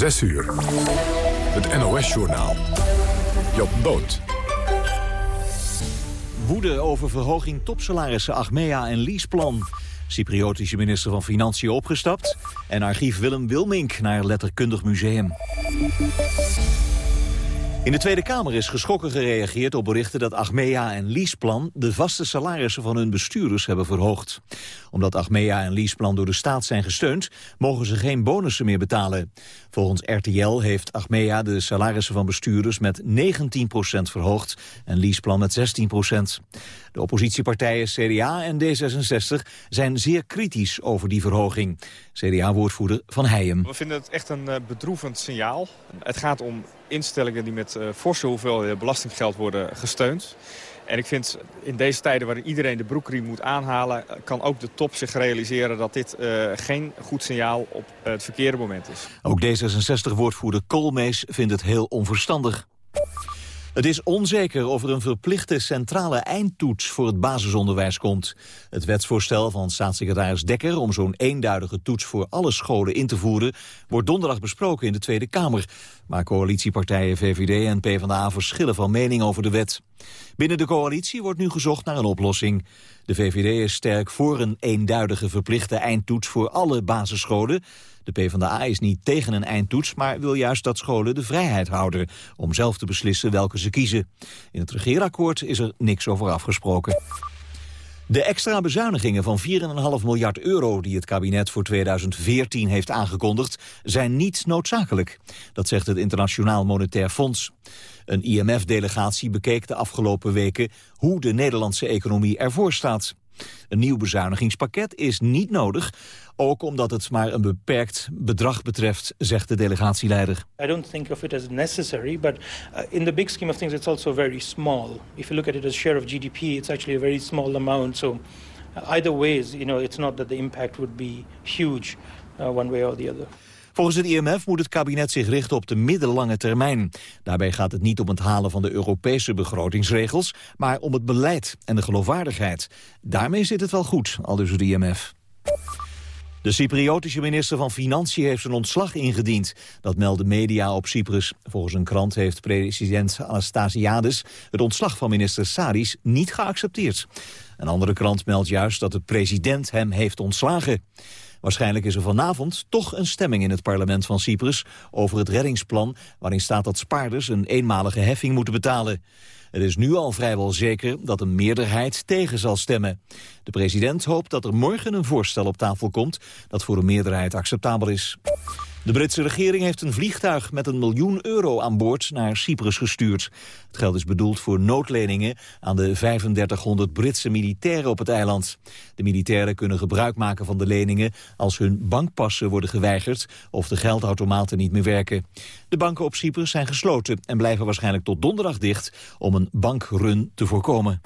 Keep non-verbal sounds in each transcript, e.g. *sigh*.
6 uur. Het NOS-journaal. Job Boot. Woede over verhoging topsalarissen Achmea en leaseplan. Cypriotische minister van Financiën opgestapt. En archief Willem Wilmink naar Letterkundig Museum. In de Tweede Kamer is geschrokken gereageerd op berichten dat Achmea en Leaseplan de vaste salarissen van hun bestuurders hebben verhoogd. Omdat Achmea en Leaseplan door de staat zijn gesteund, mogen ze geen bonussen meer betalen. Volgens RTL heeft Achmea de salarissen van bestuurders met 19% verhoogd en Leaseplan met 16% De oppositiepartijen CDA en D66 zijn zeer kritisch over die verhoging. CDA-woordvoerder Van Heijem. We vinden het echt een eh, bedroevend signaal. Het gaat om instellingen die met uh, forse hoeveelheden belastinggeld worden gesteund. En ik vind in deze tijden waarin iedereen de broekriem moet aanhalen... kan ook de top zich realiseren dat dit uh, geen goed signaal op het verkeerde moment is. Ook D66-woordvoerder Koolmees vindt het heel onverstandig. Het is onzeker of er een verplichte centrale eindtoets voor het basisonderwijs komt. Het wetsvoorstel van staatssecretaris Dekker om zo'n eenduidige toets voor alle scholen in te voeren wordt donderdag besproken in de Tweede Kamer. Maar coalitiepartijen VVD en PvdA verschillen van mening over de wet. Binnen de coalitie wordt nu gezocht naar een oplossing. De VVD is sterk voor een eenduidige verplichte eindtoets voor alle basisscholen. De PvdA is niet tegen een eindtoets, maar wil juist dat scholen de vrijheid houden om zelf te beslissen welke ze kiezen. In het regeerakkoord is er niks over afgesproken. De extra bezuinigingen van 4,5 miljard euro die het kabinet voor 2014 heeft aangekondigd, zijn niet noodzakelijk. Dat zegt het Internationaal Monetair Fonds. Een IMF-delegatie bekeek de afgelopen weken hoe de Nederlandse economie ervoor staat. Een nieuw bezuinigingspakket is niet nodig, ook omdat het maar een beperkt bedrag betreft, zegt de delegatieleider. I don't think of it as necessary, but uh, in the big scheme of things it's also very small. If you look at it as share of GDP, it's actually a very small amount. So uh, either ways, you know, it's not that the impact would be huge uh, one way or the other. Volgens het IMF moet het kabinet zich richten op de middellange termijn. Daarbij gaat het niet om het halen van de Europese begrotingsregels... maar om het beleid en de geloofwaardigheid. Daarmee zit het wel goed, al dus het IMF. De Cypriotische minister van Financiën heeft zijn ontslag ingediend. Dat melden media op Cyprus. Volgens een krant heeft president Anastasiades het ontslag van minister Saris niet geaccepteerd. Een andere krant meldt juist dat de president hem heeft ontslagen. Waarschijnlijk is er vanavond toch een stemming in het parlement van Cyprus over het reddingsplan waarin staat dat spaarders een eenmalige heffing moeten betalen. Het is nu al vrijwel zeker dat een meerderheid tegen zal stemmen. De president hoopt dat er morgen een voorstel op tafel komt dat voor de meerderheid acceptabel is. De Britse regering heeft een vliegtuig met een miljoen euro aan boord naar Cyprus gestuurd. Het geld is bedoeld voor noodleningen aan de 3500 Britse militairen op het eiland. De militairen kunnen gebruik maken van de leningen als hun bankpassen worden geweigerd of de geldautomaten niet meer werken. De banken op Cyprus zijn gesloten en blijven waarschijnlijk tot donderdag dicht om een bankrun te voorkomen.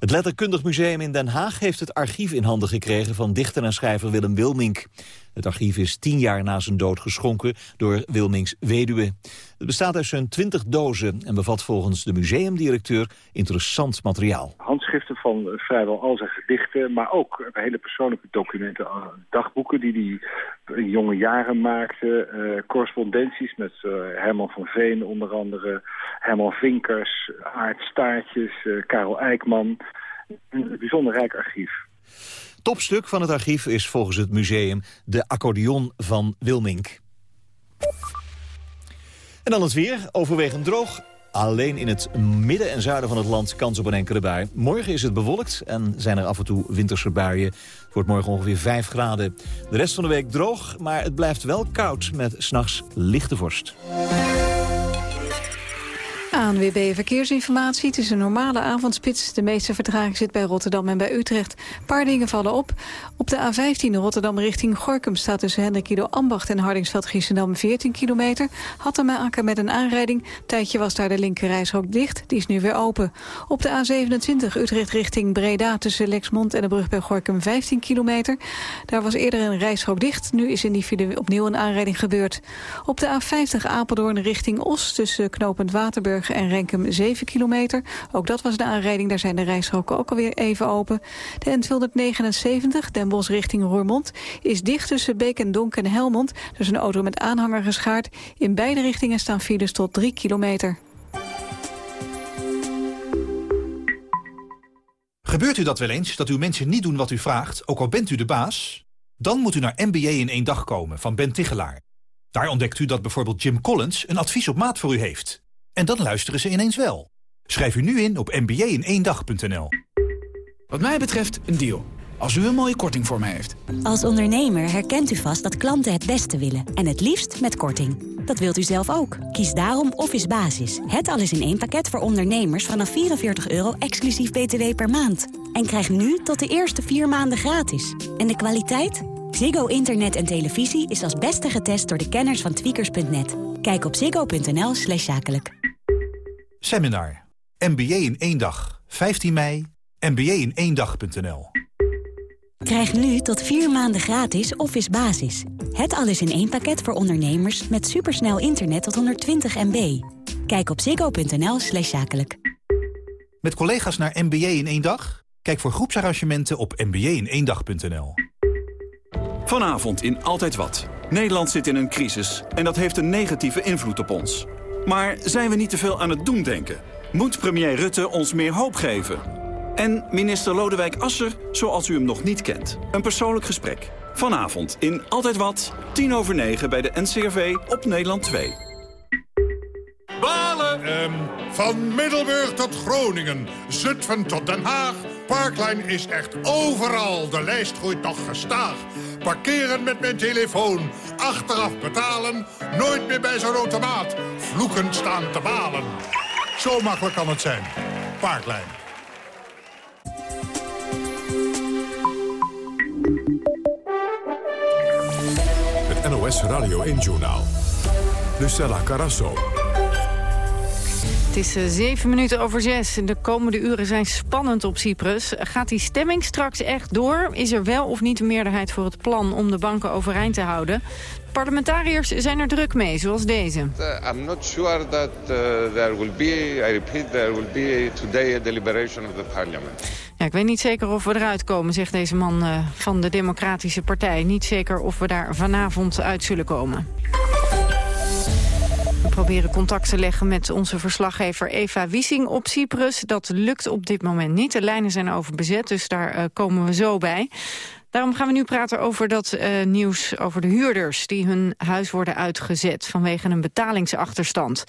Het Letterkundig Museum in Den Haag heeft het archief in handen gekregen van dichter en schrijver Willem Wilmink. Het archief is tien jaar na zijn dood geschonken door Wilminks weduwe. Het bestaat uit zo'n twintig dozen en bevat volgens de museumdirecteur interessant materiaal. Handschriften van vrijwel al zijn gedichten, maar ook hele persoonlijke documenten, eh, dagboeken die hij in jonge jaren maakte, uh, correspondenties met uh, Herman van Veen onder andere, Herman Vinkers, Aart Staartjes, uh, Karel Eijkman. Een bijzonder rijk archief. Topstuk van het archief is volgens het museum de accordeon van Wilmink. En dan het weer, overwegend droog. Alleen in het midden en zuiden van het land kans op een enkele bui. Morgen is het bewolkt en zijn er af en toe winterse buien. Het wordt morgen ongeveer 5 graden. De rest van de week droog, maar het blijft wel koud met s'nachts lichte vorst. ANWB Verkeersinformatie. Het is een normale avondspits. De meeste vertraging zit bij Rotterdam en bij Utrecht. Een paar dingen vallen op. Op de A15 Rotterdam richting Gorkum staat tussen Hendrikido Ambacht en Hardingsveld Giessendam 14 kilometer. Had te maken met een aanrijding. Tijdje was daar de linkerrijstrook dicht. Die is nu weer open. Op de A27 Utrecht richting Breda tussen Lexmond en de brug bij Gorkum 15 kilometer. Daar was eerder een rijstrook dicht. Nu is in die file opnieuw een aanrijding gebeurd. Op de A50 Apeldoorn richting Os tussen Knopend Waterburg En Renkum 7 kilometer. Ook dat was de aanrijding, daar zijn de rijstroken ook alweer even open. De N279, Den Bosch richting Roermond, is dicht tussen Beek en Donk en Helmond. Is een auto met aanhanger geschaard. In beide richtingen staan files tot 3 kilometer. Gebeurt u dat wel eens, dat uw mensen niet doen wat u vraagt, ook al bent u de baas? Dan moet u naar MBA in één dag komen van Ben Tichelaar. Daar ontdekt u dat bijvoorbeeld Jim Collins een advies op maat voor u heeft. En dan luisteren ze ineens wel. Schrijf u nu in op mba-in-één-dag.nl. Wat mij betreft een deal. Als u een mooie korting voor mij heeft. Als ondernemer herkent u vast dat klanten het beste willen. En het liefst met korting. Dat wilt u zelf ook. Kies daarom Office Basis. Het alles in één pakket voor ondernemers vanaf 44 euro exclusief btw per maand. En krijg nu tot de eerste vier maanden gratis. En de kwaliteit? Ziggo Internet en televisie is als beste getest door de kenners van tweakers.net. Kijk op ziggo.nl slash zakelijk. Seminar. MBA in één dag. 15 mei. MBA in één dag.nl. Krijg nu tot vier maanden gratis Office Basis. Het alles in één pakket voor ondernemers met supersnel internet tot 120 MB. Kijk op ziggo.nl slash zakelijk. Met collega's naar MBA in één dag? Kijk voor groepsarrangementen op mba-in-één-dag.nl. Vanavond in Altijd Wat. Nederland zit in een crisis en dat heeft een negatieve invloed op ons. Maar zijn we niet te veel aan het doen denken? Moet premier Rutte ons meer hoop geven? En minister Lodewijk Asser, zoals u hem nog niet kent. Een persoonlijk gesprek. Vanavond in Altijd Wat, tien over negen bij de NCRV op Nederland 2. Balen! Um, van Middelburg tot Groningen, Zutphen tot Den Haag. Parkline is echt overal. De lijst groeit nog gestaag. Parkeren met mijn telefoon. Achteraf betalen. Nooit meer bij zo'n automaat. Vloeken staan te balen. Zo makkelijk kan het zijn. Parkline. NOS Radio 1-journaal. Lucella Carasso. Het is uh, zeven minuten over zes. De komende uren zijn spannend op Cyprus. Gaat die stemming straks echt door? Is er wel of niet een meerderheid voor het plan om de banken overeind te houden? Parlementariërs zijn er druk mee, zoals deze. Uh, I'm not sure that uh, there will be, I repeat, there will be today a deliberation of the parliament. Ja, ik weet niet zeker of we eruit komen, zegt deze man uh, van de Democratische Partij. Niet zeker of we daar vanavond uit zullen komen. Proberen contact te leggen met onze verslaggever Eva Wiesing op Cyprus. Dat lukt op dit moment niet. De lijnen zijn overbezet, dus daar uh, komen we zo bij. Daarom gaan we nu praten over dat uh, nieuws over de huurders... die hun huis worden uitgezet vanwege een betalingsachterstand.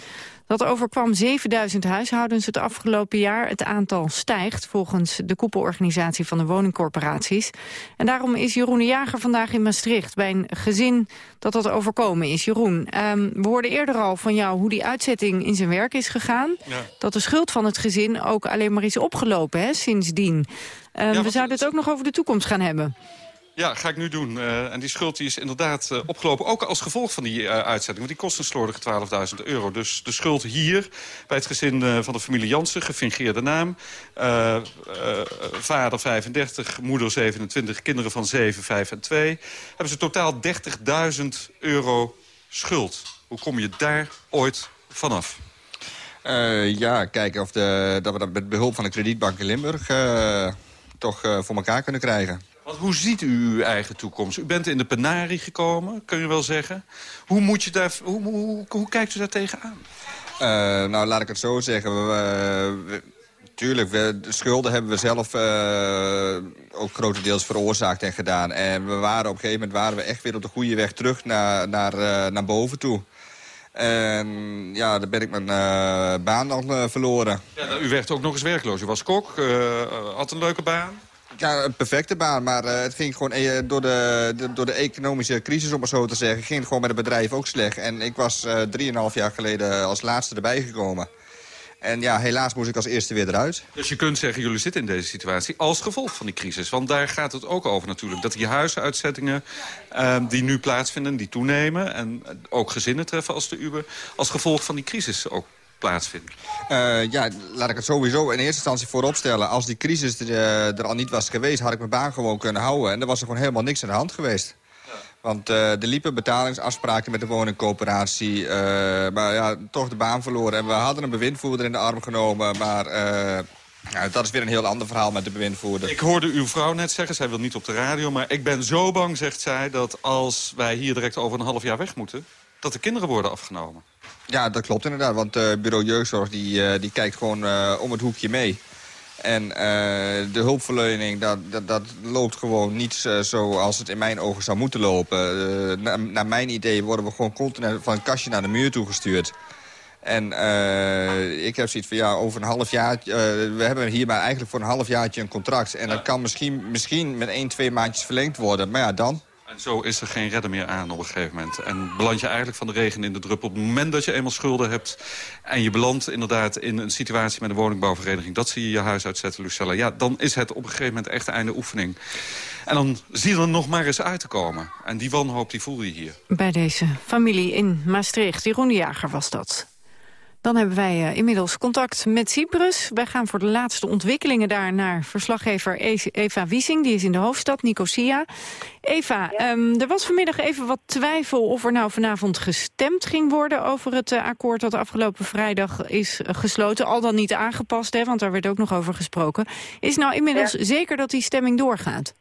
Dat overkwam 7000 huishoudens het afgelopen jaar. Het aantal stijgt volgens de koepelorganisatie van de woningcorporaties. En daarom is Jeroen de Jager vandaag in Maastricht... bij een gezin dat dat overkomen is. Jeroen, um, we hoorden eerder al van jou hoe die uitzetting in zijn werk is gegaan. Ja. Dat de schuld van het gezin ook alleen maar is opgelopen hè, sindsdien. Um, ja, we zouden het ook nog over de toekomst gaan hebben. Ja, ga ik nu doen. Uh, en die schuld die is inderdaad uh, opgelopen, ook als gevolg van die uh, uitzetting. Want die kost een slordige 12.000 euro. Dus de schuld hier, bij het gezin van de familie Jansen, gefingeerde naam. vader 35, moeder 27, kinderen van 7, 5 en 2. Hebben ze totaal 30.000 euro schuld. Hoe kom je daar ooit vanaf? ja, kijken of de, dat we dat met behulp van de kredietbank in Limburg toch voor elkaar kunnen krijgen. Want hoe ziet u uw eigen toekomst? U bent in de penarie gekomen, kun je wel zeggen. Hoe, moet je daar, hoe, hoe, hoe kijkt u daar tegenaan? Uh, nou, laat ik het zo zeggen. We, we, tuurlijk, we, de schulden hebben we zelf uh, ook grotendeels veroorzaakt en gedaan. En we waren op een gegeven moment waren we echt weer op de goede weg terug naar, naar, naar boven toe. En ja, dan ben ik mijn uh, baan dan verloren. Ja, nou, u werd ook nog eens werkloos. U was kok, had een leuke baan. Ja, een perfecte baan, maar uh, het ging gewoon uh, door, de, de, door de economische crisis, om maar zo te zeggen... ging het gewoon met het bedrijf ook slecht. En ik was uh, drieënhalf jaar geleden als laatste erbij gekomen. En ja, helaas moest ik als eerste weer eruit. Dus je kunt zeggen, jullie zitten in deze situatie als gevolg van die crisis. Want daar gaat het ook over natuurlijk. Dat die huizenuitzettingen ehm, die nu plaatsvinden, die toenemen... en ook gezinnen treffen als de Uber... als gevolg van die crisis ook plaatsvinden? Uh, ja, laat ik het sowieso in eerste instantie voorop stellen. Als die crisis er, uh, er al niet was geweest, had ik mijn baan gewoon kunnen houden. En er was er gewoon helemaal niks aan de hand geweest. Want uh, er liepen betalingsafspraken met de woningcoöperatie. Uh, maar ja, toch de baan verloren. En we hadden een bewindvoerder in de arm genomen. Maar uh, ja, dat is weer een heel ander verhaal met de bewindvoerder. Ik hoorde uw vrouw net zeggen, zij wil niet op de radio... maar ik ben zo bang, zegt zij, dat als wij hier direct over een half jaar weg moeten... dat de kinderen worden afgenomen. Ja, dat klopt inderdaad. Want bureau jeugdzorg die, die kijkt gewoon om het hoekje mee. En uh, de hulpverlening, dat, dat, dat, loopt gewoon niet uh, zoals het in mijn ogen zou moeten lopen. Uh, na, naar mijn idee worden we gewoon continu van een kastje naar de muur toegestuurd. En ik heb zoiets van, ja, over een half jaar... we hebben hier maar eigenlijk voor een half jaartje een contract. En dat kan misschien, misschien met één, twee maandjes verlengd worden. Maar ja, dan... En zo is er geen redder meer aan op een gegeven moment. En beland je eigenlijk van de regen in de druppel. Op het moment dat je eenmaal schulden hebt... en je belandt inderdaad in een situatie met een woningbouwvereniging... dat zie je je huis uitzetten, Lucella. Ja, dan is het op een gegeven moment echt einde oefening. En dan zie je er nog maar eens uit te komen. En die wanhoop die voel je hier. Bij deze familie in Maastricht. Jeroen de Jager was dat. Dan hebben wij uh, inmiddels contact met Cyprus. Wij gaan voor de laatste ontwikkelingen daar naar verslaggever Eva Wiesing. Die is in de hoofdstad, Nicosia. Eva, ja. um, er was vanmiddag even wat twijfel of er nou vanavond gestemd ging worden... over het uh, akkoord dat afgelopen vrijdag is gesloten. Al dan niet aangepast, hè, want daar werd ook nog over gesproken. Is nou inmiddels ja. zeker dat die stemming doorgaat?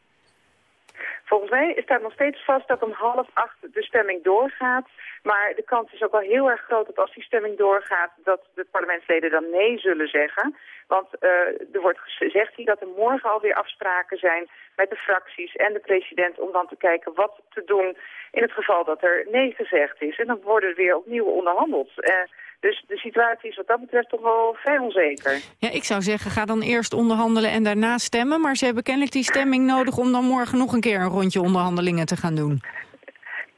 Volgens mij staat nog steeds vast dat om half acht de stemming doorgaat. Maar de kans is ook wel heel erg groot dat als die stemming doorgaat... dat de parlementsleden dan nee zullen zeggen. Want uh, er wordt gezegd hier dat er morgen alweer afspraken zijn... met de fracties en de president om dan te kijken wat te doen... in het geval dat er nee gezegd is. En dan worden er weer opnieuw onderhandeld. Uh, dus de situatie is wat dat betreft toch wel vrij onzeker. Ja, ik zou zeggen, ga dan eerst onderhandelen en daarna stemmen. Maar ze hebben kennelijk die stemming nodig om dan morgen nog een keer een rondje onderhandelingen te gaan doen.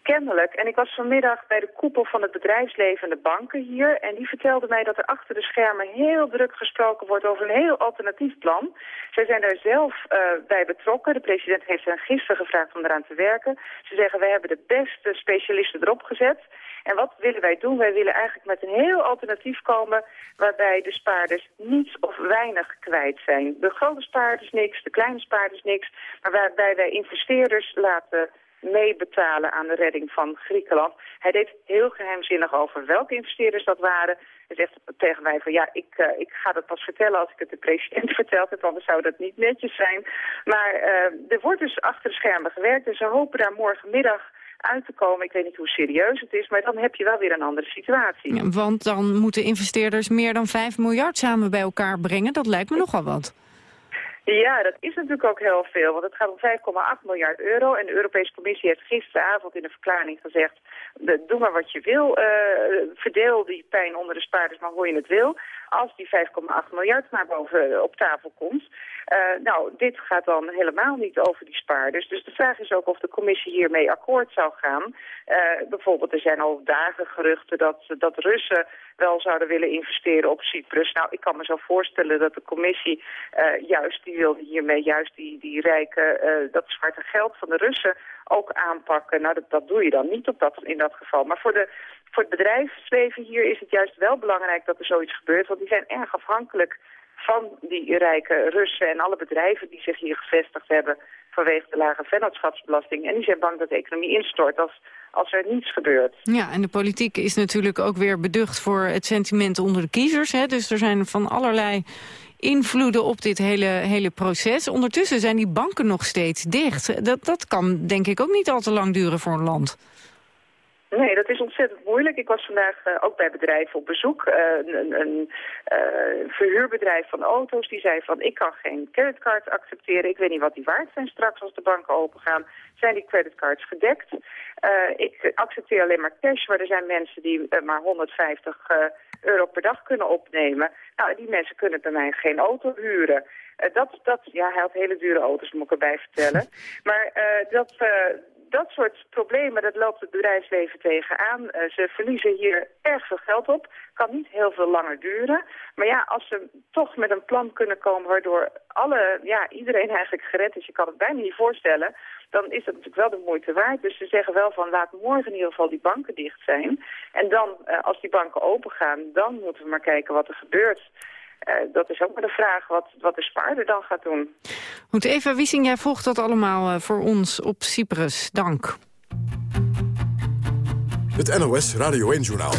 Kennelijk. En ik was vanmiddag bij de koepel van het bedrijfsleven en de banken hier. En die vertelde mij dat er achter de schermen heel druk gesproken wordt over een heel alternatief plan. Zij zijn daar zelf uh, bij betrokken. De president heeft hen gisteren gevraagd om eraan te werken. Ze zeggen, wij hebben de beste specialisten erop gezet. En wat willen wij doen? Wij willen eigenlijk met een heel alternatief komen... waarbij de spaarders niets of weinig kwijt zijn. De grote spaarders niks, de kleine spaarders niks... maar waarbij wij investeerders laten meebetalen aan de redding van Griekenland. Hij deed heel geheimzinnig over welke investeerders dat waren. Hij zegt tegen mij van ja, ik, uh, ik ga dat pas vertellen als ik het de president *laughs* verteld heb, anders zou dat niet netjes zijn. Maar uh, er wordt dus achter de schermen gewerkt en ze hopen daar morgenmiddag uit te komen. Ik weet niet hoe serieus het is, maar dan heb je wel weer een andere situatie. Want dan moeten investeerders meer dan 5 miljard samen bij elkaar brengen. Dat lijkt me nogal wat. Ja, dat is natuurlijk ook heel veel, want het gaat om 5,8 miljard euro. En de Europese Commissie heeft gisteravond in een verklaring gezegd... doe maar wat je wil, uh, verdeel die pijn onder de spaarders maar hoe je het wil. Als die 5,8 miljard naar boven op tafel komt... Uh, nou, dit gaat dan helemaal niet over die spaarders. Dus de vraag is ook of de commissie hiermee akkoord zou gaan. Uh, bijvoorbeeld, er zijn al dagen geruchten dat, dat Russen wel zouden willen investeren op Cyprus. Nou, ik kan me zo voorstellen dat de commissie juist, die wil hiermee juist die, die rijke, dat zwarte geld van de Russen ook aanpakken. Nou, dat, dat doe je dan niet op dat, in dat geval. Maar voor, de, voor het bedrijfsleven hier is het juist wel belangrijk dat er zoiets gebeurt. Want die zijn erg afhankelijk van die rijke Russen en alle bedrijven die zich hier gevestigd hebben vanwege de lage vennootschapsbelasting. En die zijn bang dat de economie instort als, als er niets gebeurt. Ja, en de politiek is natuurlijk ook weer beducht voor het sentiment onder de kiezers. Hè? Dus er zijn van allerlei invloeden op dit hele, hele proces. Ondertussen zijn die banken nog steeds dicht. Dat, dat kan denk ik ook niet al te lang duren voor een land. Nee, dat is ontzettend moeilijk. Ik was vandaag uh, ook bij bedrijven op bezoek. Uh, een, een uh, verhuurbedrijf van auto's die zei van ik kan geen creditcard accepteren. Ik weet niet wat die waard zijn straks als de banken opengaan. Zijn die creditcards gedekt? ik accepteer alleen maar cash, maar er zijn mensen die maar 150 euro per dag kunnen opnemen. Nou, die mensen kunnen bij mij geen auto huren. dat, dat, ja, hij had hele dure auto's, moet ik erbij vertellen. *laughs* Maar dat dat soort problemen, dat loopt het bedrijfsleven tegenaan. Uh, ze verliezen hier erg veel geld op. Kan niet heel veel langer duren. Maar ja, als ze toch met een plan kunnen komen waardoor alle, ja, iedereen *laughs* eigenlijk gered is, je kan het bijna niet voorstellen, dan is dat natuurlijk wel de moeite waard. Dus ze zeggen wel van laat morgen in ieder geval die banken dicht zijn. En dan, uh, als die banken open gaan, dan moeten we maar kijken wat er gebeurt. Uh, dat is ook maar de vraag wat, wat de spaarder dan gaat doen. Goed, Eva Wiesing, jij volgt dat allemaal uh, voor ons op Cyprus. Dank. Het NOS Radio 1-journaal.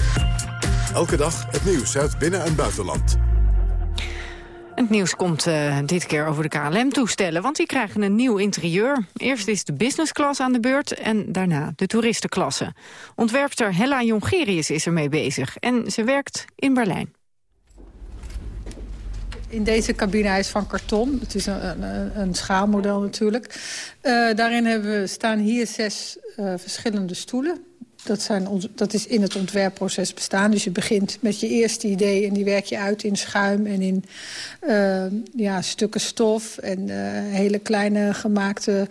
Elke dag het nieuws uit binnen- en buitenland. Het nieuws komt uh, dit keer over de KLM-toestellen, want die krijgen een nieuw interieur. Eerst is de business class aan de beurt en daarna de toeristenklasse. Ontwerpster Hella Jongerius is ermee bezig en ze werkt in Berlijn. In deze cabine hij is van karton. Het is een, een, een schaalmodel natuurlijk. Uh, daarin hebben we, staan hier zes uh, verschillende stoelen. Dat, zijn, dat is in het ontwerpproces bestaan. Dus je begint met je eerste idee en die werk je uit in schuim... en in uh, ja, stukken stof en hele kleine gemaakte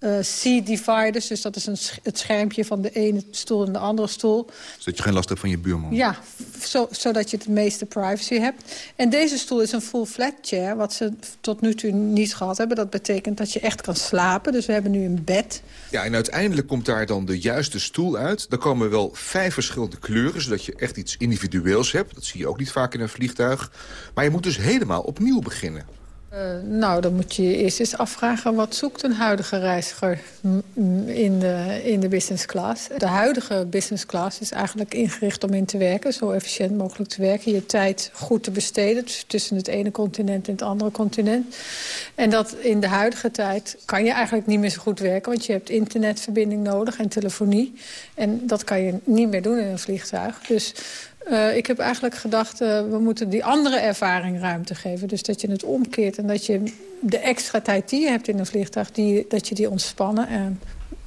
uh, C-dividers. Dus dat is een, het schermpje van de ene stoel en de andere stoel. Zodat je geen last hebt van je buurman? Ja, zo, zodat je het meeste privacy hebt. En deze stoel is een full flat chair, wat ze tot nu toe niet gehad hebben. Dat betekent dat je echt kan slapen. Dus we hebben nu een bed. Ja, en uiteindelijk komt daar dan de juiste stoel uit. Dan komen wel vijf verschillende kleuren, zodat je echt iets individueels hebt. Dat zie je ook niet vaak in een vliegtuig. Maar je moet dus helemaal opnieuw beginnen. Uh, nou, dan moet je je eerst eens afvragen... wat zoekt een huidige reiziger in de, in de business class? De huidige business class is eigenlijk ingericht om in te werken... zo efficiënt mogelijk te werken. Je tijd goed te besteden tussen het ene continent en het andere continent. En dat in de huidige tijd kan je eigenlijk niet meer zo goed werken... want je hebt internetverbinding nodig en telefonie. En dat kan je niet meer doen in een vliegtuig. Dus uh, ik heb eigenlijk gedacht, uh, we moeten die andere ervaring ruimte geven. Dus dat je het omkeert en dat je de extra tijd die je hebt in een vliegtuig... Die, dat je die ontspannen en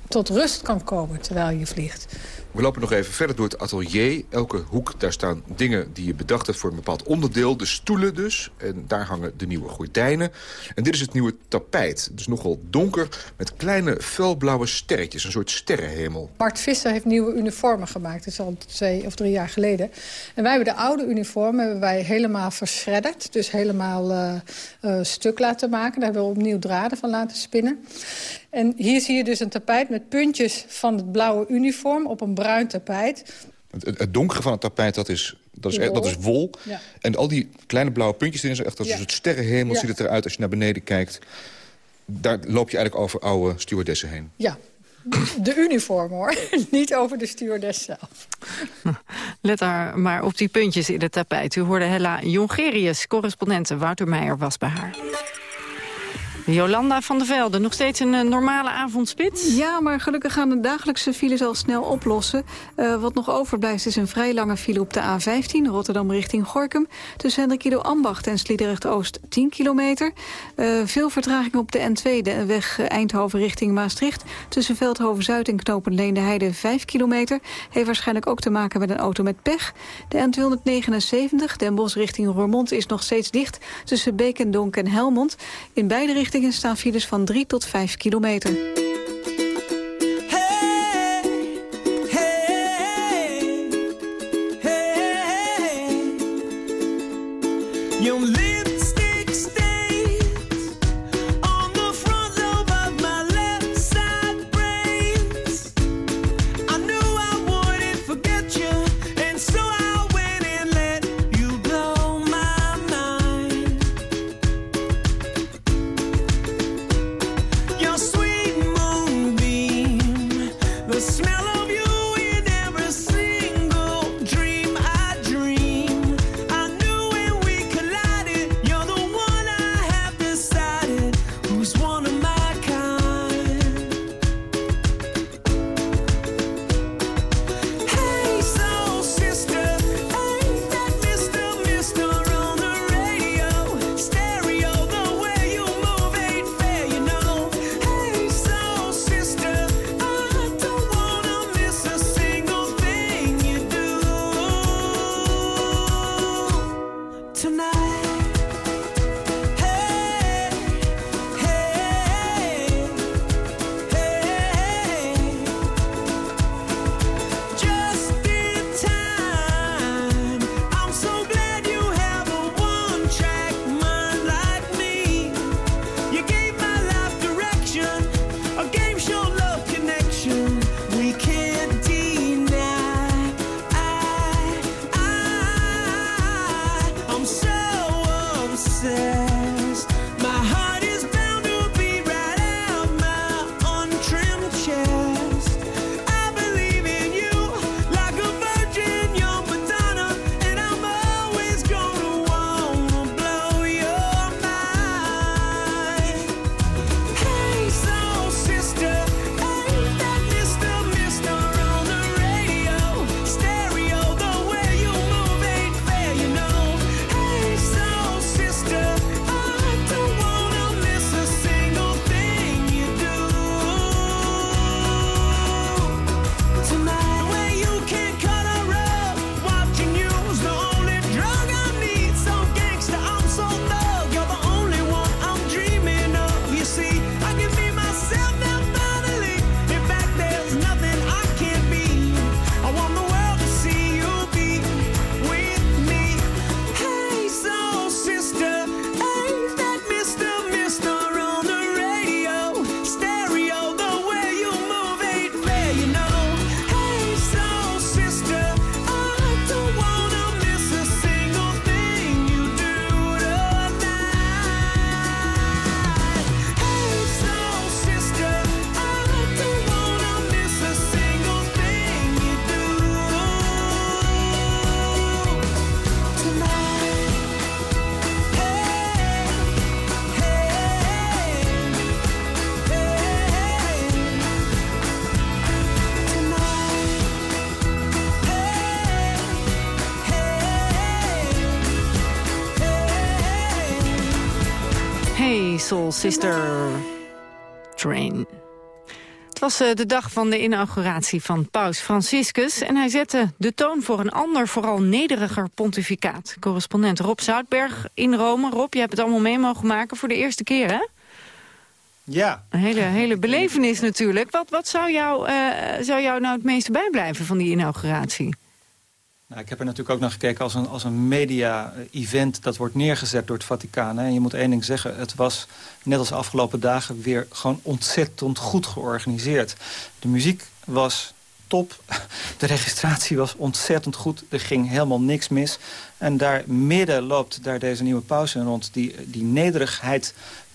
tot rust kan komen terwijl je vliegt. We lopen nog even verder door het atelier. Elke hoek, daar staan dingen die je bedacht hebt voor een bepaald onderdeel. De stoelen dus. En daar hangen de nieuwe gordijnen. En dit is het nieuwe tapijt. Dus nogal donker met kleine felblauwe sterretjes. Een soort sterrenhemel. Bart Visser heeft nieuwe uniformen gemaakt. Dat is al twee of drie jaar geleden. En wij hebben de oude uniformen wij helemaal verschredderd. Dus helemaal uh, uh, stuk laten maken. Daar hebben we opnieuw draden van laten spinnen. En hier zie je dus een tapijt met puntjes van het blauwe uniform op een bruin tapijt. Het, het donkere van het tapijt, dat is, dat is, wol. Dat is wol. Ja. En al die kleine blauwe puntjes erin, echt ja. een soort sterrenhemel ja. ziet het eruit als je naar beneden kijkt. Daar loop je eigenlijk over oude stewardessen heen. Ja, de uniform hoor, *laughs* niet over de stewardess zelf. *laughs* Let daar maar op die puntjes in het tapijt. U hoorde Hella Jongerius, correspondente Wouter Meijer was bij haar. Jolanda van der Velde, nog steeds een uh, normale avondspits? Ja, maar gelukkig gaan de dagelijkse files al snel oplossen. Uh, wat nog overblijft is een vrij lange file op de A15, Rotterdam richting Gorkum. Tussen Hendrikido Ambacht en Sliedrecht-Oost 10 kilometer. Uh, veel vertraging op de N2, de weg Eindhoven richting Maastricht. Tussen Veldhoven-Zuid en Knopen Leende Heide 5 kilometer. Heeft waarschijnlijk ook te maken met een auto met pech. De N279, Den Bosch richting Roermond, is nog steeds dicht. Tussen Beek en Helmond. In beide richtingen staan files van 3 tot 5 kilometer. Soul Sister Train. Het was eh, de dag van de inauguratie van paus Franciscus... en hij zette de toon voor een ander, vooral nederiger pontificaat. Correspondent Rob Zoutberg in Rome. Rob, je hebt het allemaal mee mogen maken voor de eerste keer, hè? Ja. Een hele, hele belevenis natuurlijk. Wat, wat zou, jou, uh, zou jou nou het meeste bijblijven van die inauguratie? Nou, ik heb er natuurlijk ook naar gekeken als een, als een media-event... dat wordt neergezet door het Vaticaan. En je moet één ding zeggen, het was net als de afgelopen dagen... weer gewoon ontzettend goed georganiseerd. De muziek was top. *laughs* De registratie was ontzettend goed. Er ging helemaal niks mis. En daar midden loopt daar deze nieuwe pauze rond... die, die nederigheid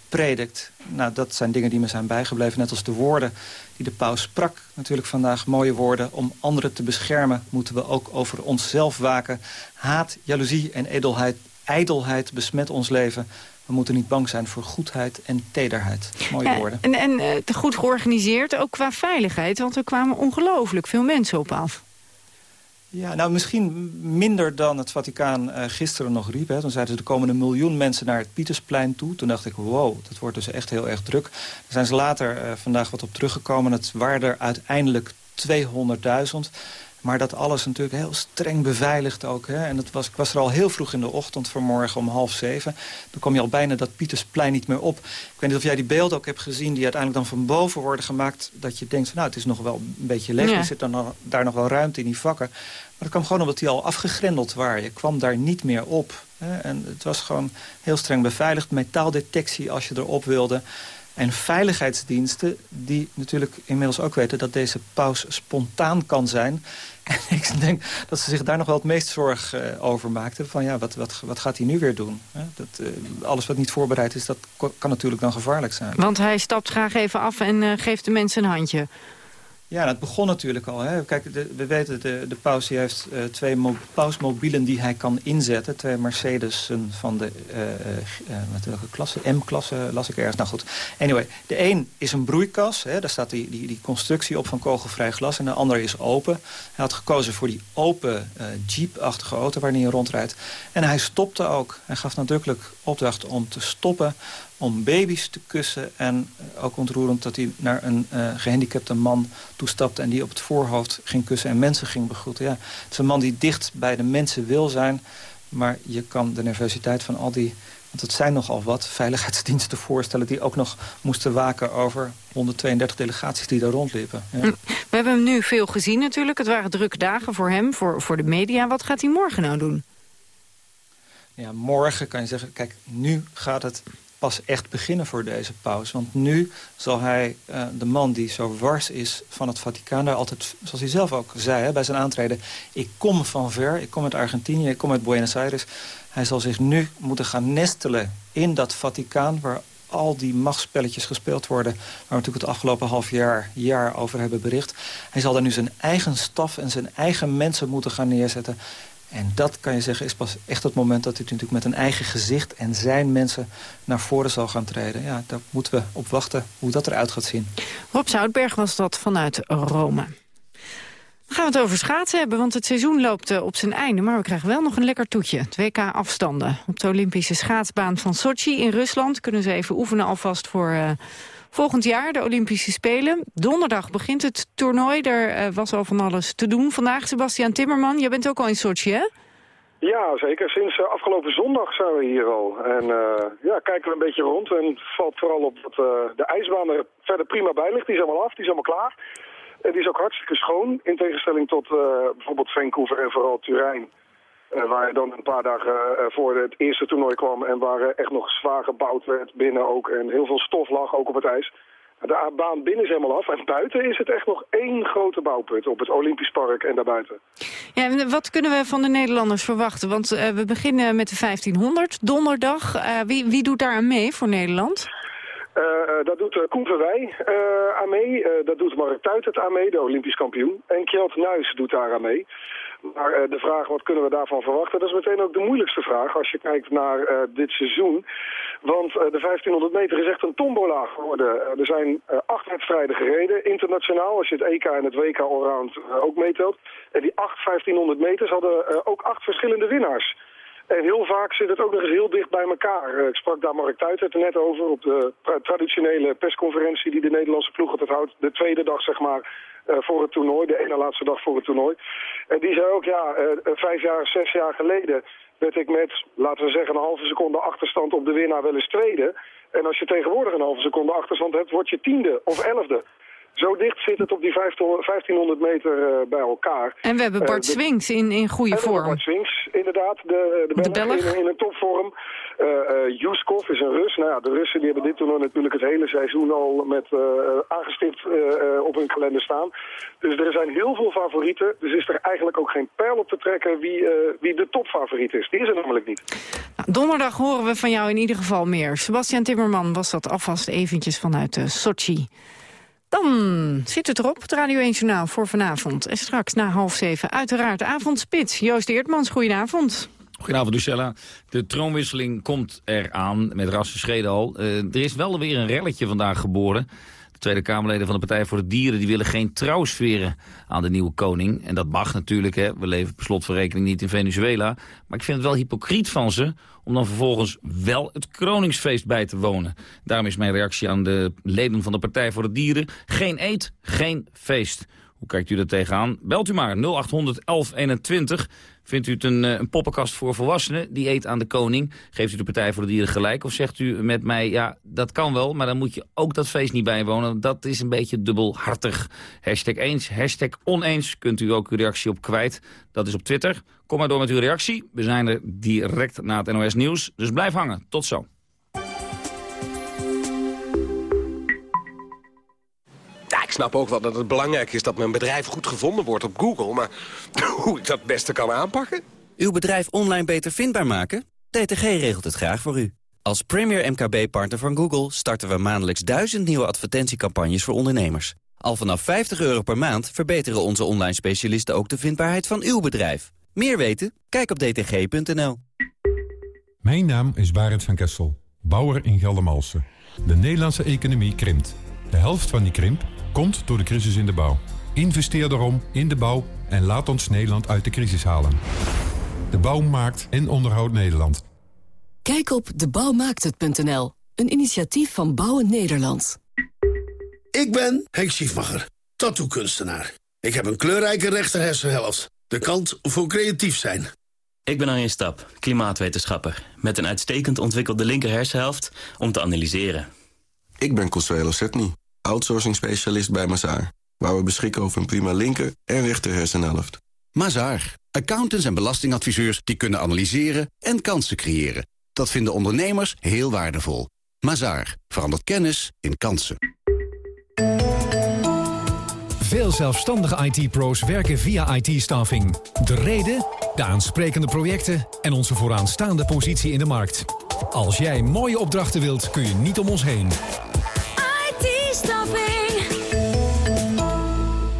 predikt. Nou, dat zijn dingen die me zijn bijgebleven. Net als de woorden die de paus sprak. Natuurlijk vandaag mooie woorden. Om anderen te beschermen moeten we ook over onszelf waken. Haat, jaloezie en edelheid, ijdelheid besmet ons leven. We moeten niet bang zijn voor goedheid en tederheid. Mooie woorden. En, en uh, goed georganiseerd, ook qua veiligheid. Want er kwamen ongelooflijk veel mensen op af. Ja, nou misschien minder dan het Vaticaan uh, gisteren nog riep. Hè. Toen zeiden ze er komen een miljoen mensen naar het Pietersplein toe. Toen dacht ik, wow, dat wordt dus echt heel erg druk. Daar zijn ze later uh, vandaag wat op teruggekomen. Het waren er uiteindelijk 200.000. Maar dat alles natuurlijk heel streng beveiligd ook. Hè. En dat was, ik was er al heel vroeg in de ochtend vanmorgen om half zeven. Toen kwam je al bijna dat Pietersplein niet meer op. Ik weet niet of jij die beelden ook hebt gezien... die uiteindelijk dan van boven worden gemaakt. Dat je denkt, van, nou, het is nog wel een beetje leeg. Ja. Er zit dan daar nog wel ruimte in die vakken. Maar dat kwam gewoon omdat die al afgegrendeld waren. Je kwam daar niet meer op. Hè. En het was gewoon heel streng beveiligd. Metaaldetectie als je erop wilde. En veiligheidsdiensten die natuurlijk inmiddels ook weten... dat deze paus spontaan kan zijn. *laughs* En ik denk dat ze zich daar nog wel het meest zorg uh, over maakten. Van ja, wat, wat, wat gaat hij nu weer doen? Dat, uh, alles wat niet voorbereid is, dat kan natuurlijk dan gevaarlijk zijn. Want hij stapt graag even af en uh, geeft de mensen een handje. Ja, dat begon natuurlijk al. Hè. Kijk, we weten, de, de paus heeft uh, twee mo pausmobielen die hij kan inzetten. Twee Mercedes'en van de uh, welke klasse? M-klasse las ik ergens. Nou goed, anyway. De een is een broeikas. Hè. Daar staat die, die, die constructie op van kogelvrij glas. En de andere is open. Hij had gekozen voor die open Jeep-achtige auto waar hij rondrijdt. En hij stopte ook. Hij gaf nadrukkelijk opdracht om te stoppen om baby's te kussen. En ook ontroerend dat hij naar een uh, gehandicapte man toestapte... en die op het voorhoofd ging kussen en mensen ging begroeten. Ja, het is een man die dicht bij de mensen wil zijn... maar je kan de nervositeit van al die... want het zijn nogal wat veiligheidsdiensten voorstellen... die ook nog moesten waken over 132 delegaties die daar rondliepen. Ja. We hebben hem nu veel gezien natuurlijk. Het waren drukke dagen voor hem, voor, voor de media. Wat gaat hij morgen nou doen? Ja, morgen kan je zeggen, kijk, nu gaat het pas echt beginnen voor deze paus. Want nu zal hij, uh, de man die zo wars is van het Vaticaan... daar altijd, zoals hij zelf ook zei hè, bij zijn aantreden... ik kom van ver, ik kom uit Argentinië, ik kom uit Buenos Aires. Hij zal zich nu moeten gaan nestelen in dat Vaticaan... waar al die machtsspelletjes gespeeld worden... waar we natuurlijk het afgelopen half jaar, jaar over hebben bericht. Hij zal daar nu zijn eigen staf en zijn eigen mensen moeten gaan neerzetten... En dat, kan je zeggen, is pas echt het moment dat hij natuurlijk met een eigen gezicht... en zijn mensen naar voren zal gaan treden. Ja, daar moeten we op wachten hoe dat eruit gaat zien. Rob Zoutberg was dat vanuit Rome. Dan gaan we het over schaatsen hebben, want het seizoen loopt uh, op zijn einde. Maar we krijgen wel nog een lekker toetje. 2K afstanden. Op de Olympische schaatsbaan van Sochi in Rusland... kunnen ze even oefenen alvast voor... Uh, Volgend jaar de Olympische Spelen. Donderdag begint het toernooi. Er uh, was al van alles te doen vandaag. Sebastian Timmerman, jij bent ook al in Sochi, hè? Ja, zeker. Sinds uh, afgelopen zondag zijn we hier al. En uh, ja, kijken we een beetje rond. En valt vooral op dat de ijsbaan er verder prima bij ligt. Die is allemaal af, die is allemaal klaar. En die is ook hartstikke schoon. In tegenstelling tot bijvoorbeeld Vancouver en vooral Turijn. Uh, waar dan een paar dagen uh, voor het eerste toernooi kwam en waar uh, echt nog zwaar gebouwd werd binnen ook. En heel veel stof lag ook op het ijs. De baan binnen is helemaal af en buiten is het echt nog één grote bouwput op het Olympisch Park en daarbuiten. Ja, en wat kunnen we van de Nederlanders verwachten? Want we beginnen met de 1500, donderdag. wie, wie doet daar aan mee voor Nederland? Uh, dat doet Koen Verwij aan mee. dat doet Mark Tuitert aan mee, de Olympisch kampioen. En Kjeld Nuis doet daar aan mee. Maar uh, de vraag, wat kunnen we daarvan verwachten? Dat is meteen ook de moeilijkste vraag als je kijkt naar uh, dit seizoen. Want uh, de 1500 meter is echt een tombola geworden. er zijn acht wedstrijden gereden, internationaal, als je het EK en het WK allround ook meetelt. En die acht 1500 meters hadden ook acht verschillende winnaars. En heel vaak zit het ook nog eens heel dicht bij elkaar. ik sprak daar Mark Tuitert er net over op de traditionele persconferentie die de Nederlandse ploeg altijd houdt. De tweede dag, zeg maar, voor het toernooi. De ene laatste dag voor het toernooi. En die zei ook, ja, vijf jaar, zes jaar geleden werd ik met, laten we zeggen, een halve seconde achterstand op de winnaar wel eens tweede. En als je tegenwoordig een halve seconde achterstand hebt, word je tiende of elfde. Zo dicht zit het op die 1500 meter uh, bij elkaar. En we hebben eh, Bart Swings in, in goede vorm. Bart Swings, inderdaad. De, de, de Belg in, in, een topvorm. Uh, Juskov is een Rus. Nou ja, de Russen die hebben dit toernooi natuurlijk het hele seizoen al met aangestipt op hun kalender staan. Dus er zijn heel veel favorieten. Dus is er eigenlijk ook geen pijl op te trekken wie, wie de topfavoriet is. Die is er namelijk niet. Nou, donderdag horen we van jou in ieder geval meer. Sebastian Timmerman was dat alvast eventjes vanuit Sochi. Dan zit het erop, het Radio 1 Journaal voor vanavond. En straks na half zeven uiteraard avondspits. Joost Eertmans, goedenavond. Goedenavond, Lucella. De troonwisseling komt eraan met rassen schreden. Uh, er is wel weer een relletje vandaag geboren. De Tweede Kamerleden van de Partij voor de Dieren... die willen geen trouwsferen aan de nieuwe koning. En dat mag natuurlijk, hè. we leven per slot van rekening niet in Venezuela. Maar ik vind het wel hypocriet van ze... om dan vervolgens wel het kroningsfeest bij te wonen. Daarom is mijn reactie aan de leden van de Partij voor de Dieren... geen eet, geen feest. Hoe kijkt u er tegenaan? Belt u maar 0800 1121. Vindt u het een, eh, een, poppenkast voor volwassenen die eet aan de koning? Geeft u de Partij voor de Dieren gelijk? Of zegt u met mij, ja, dat kan wel, maar dan moet je ook dat feest niet bijwonen. Dat is een beetje dubbelhartig. Hashtag eens, hashtag oneens. Kunt u ook uw reactie op kwijt. Dat is op Twitter. Kom maar door met uw reactie. We zijn er direct na het NOS Nieuws. Dus blijf hangen. Tot zo. Snap ook wel dat het belangrijk is dat mijn bedrijf goed gevonden wordt op Google. Maar *laughs* hoe ik dat het beste kan aanpakken? Uw bedrijf online beter vindbaar maken? DTG regelt het graag voor u. Als premier MKB-partner van Google starten we maandelijks duizend nieuwe advertentiecampagnes voor ondernemers. Al vanaf 50 euro per maand verbeteren onze online specialisten ook de vindbaarheid van uw bedrijf. Meer weten? Kijk op dtg.nl. Mijn naam is Barend van Kessel, bouwer in Geldermalsen. De Nederlandse economie krimpt. De helft van die krimp komt door de crisis in de bouw. Investeer daarom in de bouw en laat ons Nederland uit de crisis halen. De bouw maakt en onderhoudt Nederland. Kijk op debouwmaakthet.nl, een initiatief van Bouwen Nederland. Ik ben Henk Schiefmacher, tattoo-kunstenaar. Ik heb een kleurrijke rechterhersenhelft. De kant voor creatief zijn. Ik ben Arjen Stap, klimaatwetenschapper. Met een uitstekend ontwikkelde linkerhersenhelft om te analyseren. Ik ben Consuelo Setny outsourcing specialist bij Mazaar. Waar we beschikken over een prima linker en rechter hersenhelft. Mazaar. Accountants en belastingadviseurs die kunnen analyseren en kansen creëren. Dat vinden ondernemers heel waardevol. Mazaar. Verandert kennis in kansen. Veel zelfstandige IT-pro's werken via IT-staffing. De reden, de aansprekende projecten en onze vooraanstaande positie in de markt. Als jij mooie opdrachten wilt, kun je niet om ons heen.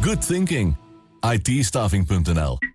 Good thinking. ITstaffing.nl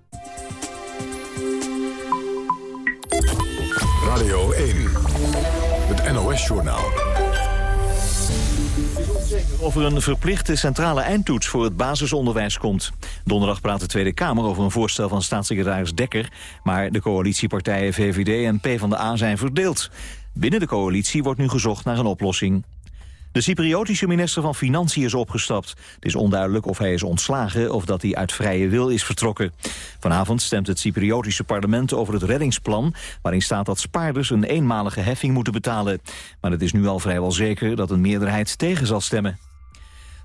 Radio 1. Het NOS-journaal. Over een verplichte centrale eindtoets voor het basisonderwijs komt. Donderdag praat de Tweede Kamer over een voorstel van staatssecretaris Dekker. Maar de coalitiepartijen VVD en PvdA zijn verdeeld. Binnen de coalitie wordt nu gezocht naar een oplossing. De Cypriotische minister van Financiën is opgestapt. Het is onduidelijk of hij is ontslagen of dat hij uit vrije wil is vertrokken. Vanavond stemt het Cypriotische parlement over het reddingsplan... waarin staat dat spaarders een eenmalige heffing moeten betalen. Maar het is nu al vrijwel zeker dat een meerderheid tegen zal stemmen.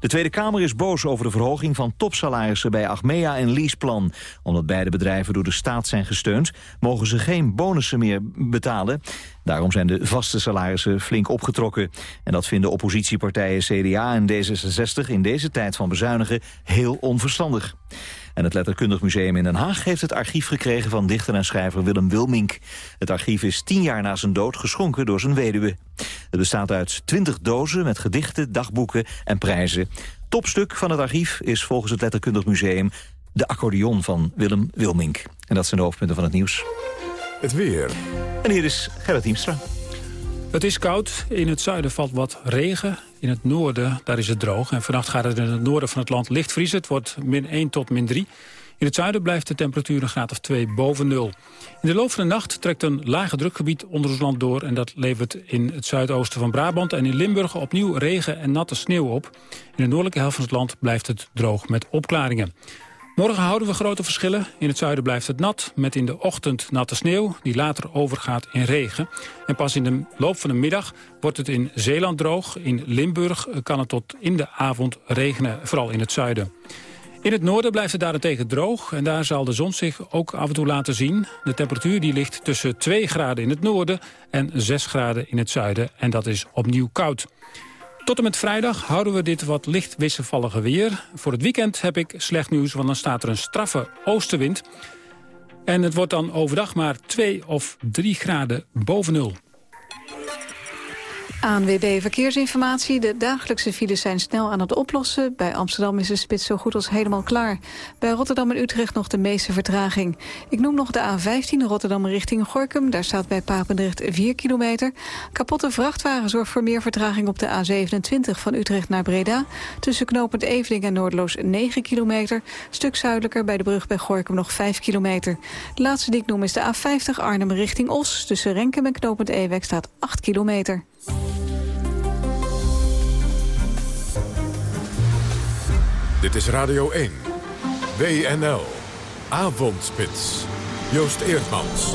De Tweede Kamer is boos over de verhoging van topsalarissen bij Achmea en Leaseplan. Omdat beide bedrijven door de staat zijn gesteund, mogen ze geen bonussen meer betalen. Daarom zijn de vaste salarissen flink opgetrokken. En dat vinden oppositiepartijen CDA en D66 in deze tijd van bezuinigen heel onverstandig. En het Letterkundig Museum in Den Haag heeft het archief gekregen van dichter en schrijver Willem Wilmink. Het archief is tien jaar na zijn dood geschonken door zijn weduwe. Het bestaat uit twintig dozen met gedichten, dagboeken en prijzen. Topstuk van het archief is volgens het Letterkundig Museum de accordeon van Willem Wilmink. En dat zijn de hoofdpunten van het nieuws. Het weer. En hier is Gerrit Hiemstra. Het is koud. In het zuiden valt wat regen. In het noorden daar is het droog. En vannacht gaat het in het noorden van het land licht vriezen. Het wordt min 1 tot min 3. In het zuiden blijft de temperatuur een graad of 2 boven nul. In de loop van de nacht trekt een lage drukgebied onder ons land door... en dat levert in het zuidoosten van Brabant en in Limburg opnieuw regen en natte sneeuw op. In de noordelijke helft van het land blijft het droog met opklaringen. Morgen houden we grote verschillen. In het zuiden blijft het nat, met in de ochtend natte sneeuw... die later overgaat in regen. En pas in de loop van de middag wordt het in Zeeland droog. In Limburg kan het tot in de avond regenen, vooral in het zuiden. In het noorden blijft het daarentegen droog en daar zal de zon zich ook af en toe laten zien. De temperatuur die ligt tussen 2 graden in het noorden en 6 graden in het zuiden en dat is opnieuw koud. Tot en met vrijdag houden we dit wat licht wisselvallige weer. Voor het weekend heb ik slecht nieuws, want dan staat er een straffe oostenwind. En het wordt dan overdag maar 2 of 3 graden boven nul. ANWB Verkeersinformatie. De dagelijkse files zijn snel aan het oplossen. Bij Amsterdam is de spits zo goed als helemaal klaar. Bij Rotterdam en Utrecht nog de meeste vertraging. Ik noem nog de A15 Rotterdam richting Gorkum. Daar staat bij Papendrecht 4 kilometer. Kapotte vrachtwagen zorgt voor meer vertraging op de A27 van Utrecht naar Breda. Tussen knooppunt Evening en Noordloos 9 kilometer. Stuk zuidelijker bij de brug bij Gorkum nog 5 kilometer. De laatste die ik noem is de A50 Arnhem richting Os. Tussen Renkum en knooppunt Ewek staat 8 kilometer. Dit is Radio 1. WNL. Avondspits. Joost Eerdmans.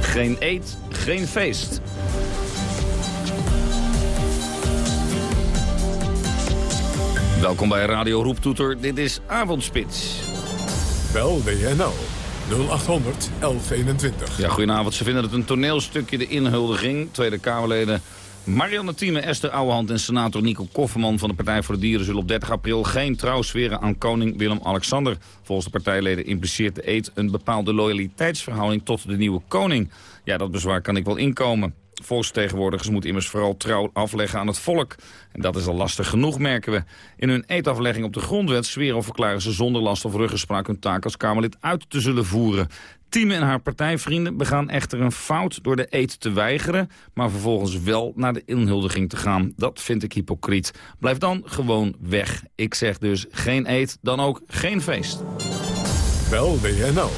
Geen eet, geen feest. Welkom bij Radio Roeptoeter. Dit is Avondspits. Bel WNL. 0800 1121. Ja, goedenavond. Ze vinden het een toneelstukje, de inhuldiging. Tweede Kamerleden Marianne Thieme, Esther Ouwehand en senator Nico Kofferman van de Partij voor de Dieren... zullen op 30 april geen trouw zweren aan koning Willem-Alexander. Volgens de partijleden impliceert de eed een bepaalde loyaliteitsverhouding tot de nieuwe koning. Ja, dat bezwaar kan ik wel inkomen. Volksvertegenwoordigers moeten immers vooral trouw afleggen aan het volk. En dat is al lastig genoeg, merken we. In hun eetaflegging op de grondwet zweren of verklaren ze zonder last of ruggespraak hun taak als Kamerlid uit te zullen voeren. Team en haar partijvrienden begaan echter een fout door de eet te weigeren... maar vervolgens wel naar de inhuldiging te gaan. Dat vind ik hypocriet. Blijf dan gewoon weg. Ik zeg dus geen eet, dan ook geen feest. Bel WNL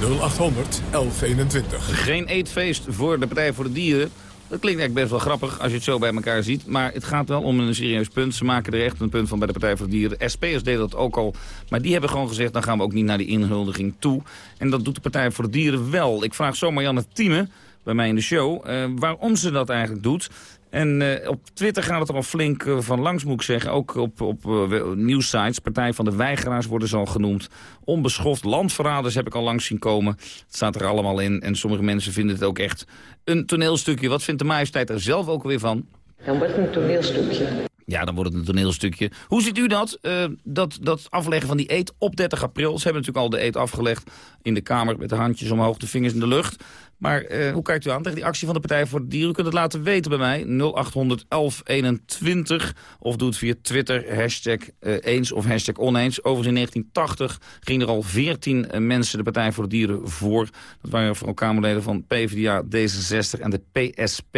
0800 1121. Geen eetfeest voor de Partij voor de Dieren. Dat klinkt eigenlijk best wel grappig als je het zo bij elkaar ziet. Maar het gaat wel om een serieus punt. Ze maken er echt een punt van bij de Partij voor de Dieren. De SP'ers deden dat ook al. Maar die hebben gewoon gezegd, dan gaan we ook niet naar die inhuldiging toe. En dat doet de Partij voor de Dieren wel. Ik vraag zomaar Janne Thieme bij mij in de show, uh, waarom ze dat eigenlijk doet. En uh, op Twitter gaat het er al flink uh, van langs, moet ik zeggen. Ook op, op uh, nieuwsites. Partij van de Weigeraars worden ze al genoemd. Onbeschoft landverraders heb ik al langs zien komen. Het staat er allemaal in. En sommige mensen vinden het ook echt een toneelstukje. Wat vindt de majesteit er zelf ook weer van? Dan wordt het een toneelstukje. Ja, dan wordt het een toneelstukje. Hoe ziet u dat, uh, dat, dat afleggen van die eet op 30 april? Ze hebben natuurlijk al de eet afgelegd in de Kamer... met de handjes omhoog, de vingers in de lucht. Maar uh, hoe kijkt u aan tegen die actie van de Partij voor de Dieren? U kunt het laten weten bij mij, 0800 1121. Of doe het via Twitter, hashtag uh, eens of hashtag oneens. Overigens in 1980 gingen er al 14 uh, mensen de Partij voor de Dieren voor. Dat waren vooral Kamerleden van PvdA, D66 en de PSP.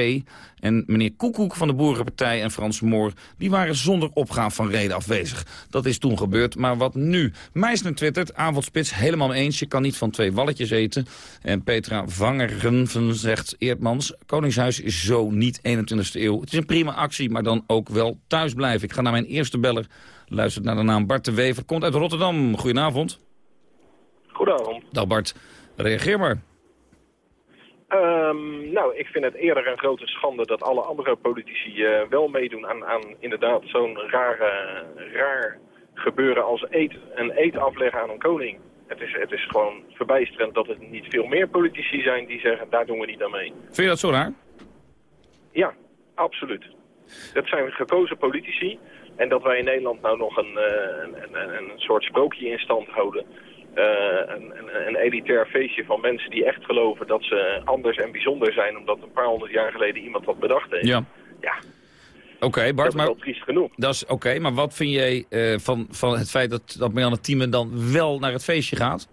En meneer Koekoek van de Boerenpartij en Frans Moor... die waren zonder opgave van reden afwezig. Dat is toen gebeurd, maar wat nu? Meisner twittert, avondspits, helemaal mee eens. Je kan niet van twee walletjes eten. En Petra Vangergen zegt Eerdmans... Koningshuis is zo niet 21e eeuw. Het is een prima actie, maar dan ook wel thuis blijven. Ik ga naar mijn eerste beller. Luistert naar de naam Bart de Wever. Komt uit Rotterdam. Goedenavond. Goedenavond. Dag Bart. Reageer maar. Um, nou, ik vind het eerder een grote schande dat alle andere politici uh, wel meedoen aan, aan inderdaad zo'n rare, raar gebeuren als eet, een eet afleggen aan een koning. Het is, het is gewoon verbijsterend dat er niet veel meer politici zijn die zeggen, daar doen we niet aan mee. Vind je dat zo raar? Ja, absoluut. Dat zijn gekozen politici. En dat wij in Nederland nou nog een, eh, een, een, een soort sprookje in stand houden. Een, een, een elitair feestje van mensen die echt geloven dat ze anders en bijzonder zijn... omdat een paar honderd jaar geleden iemand wat bedacht heeft. Ja. Ja, Oké, Bart, dat is maar... wel triest genoeg. Dat is oké, maar wat vind jij eh, van, van het feit dat, dat Marianne Thieme dan wel naar het feestje gaat?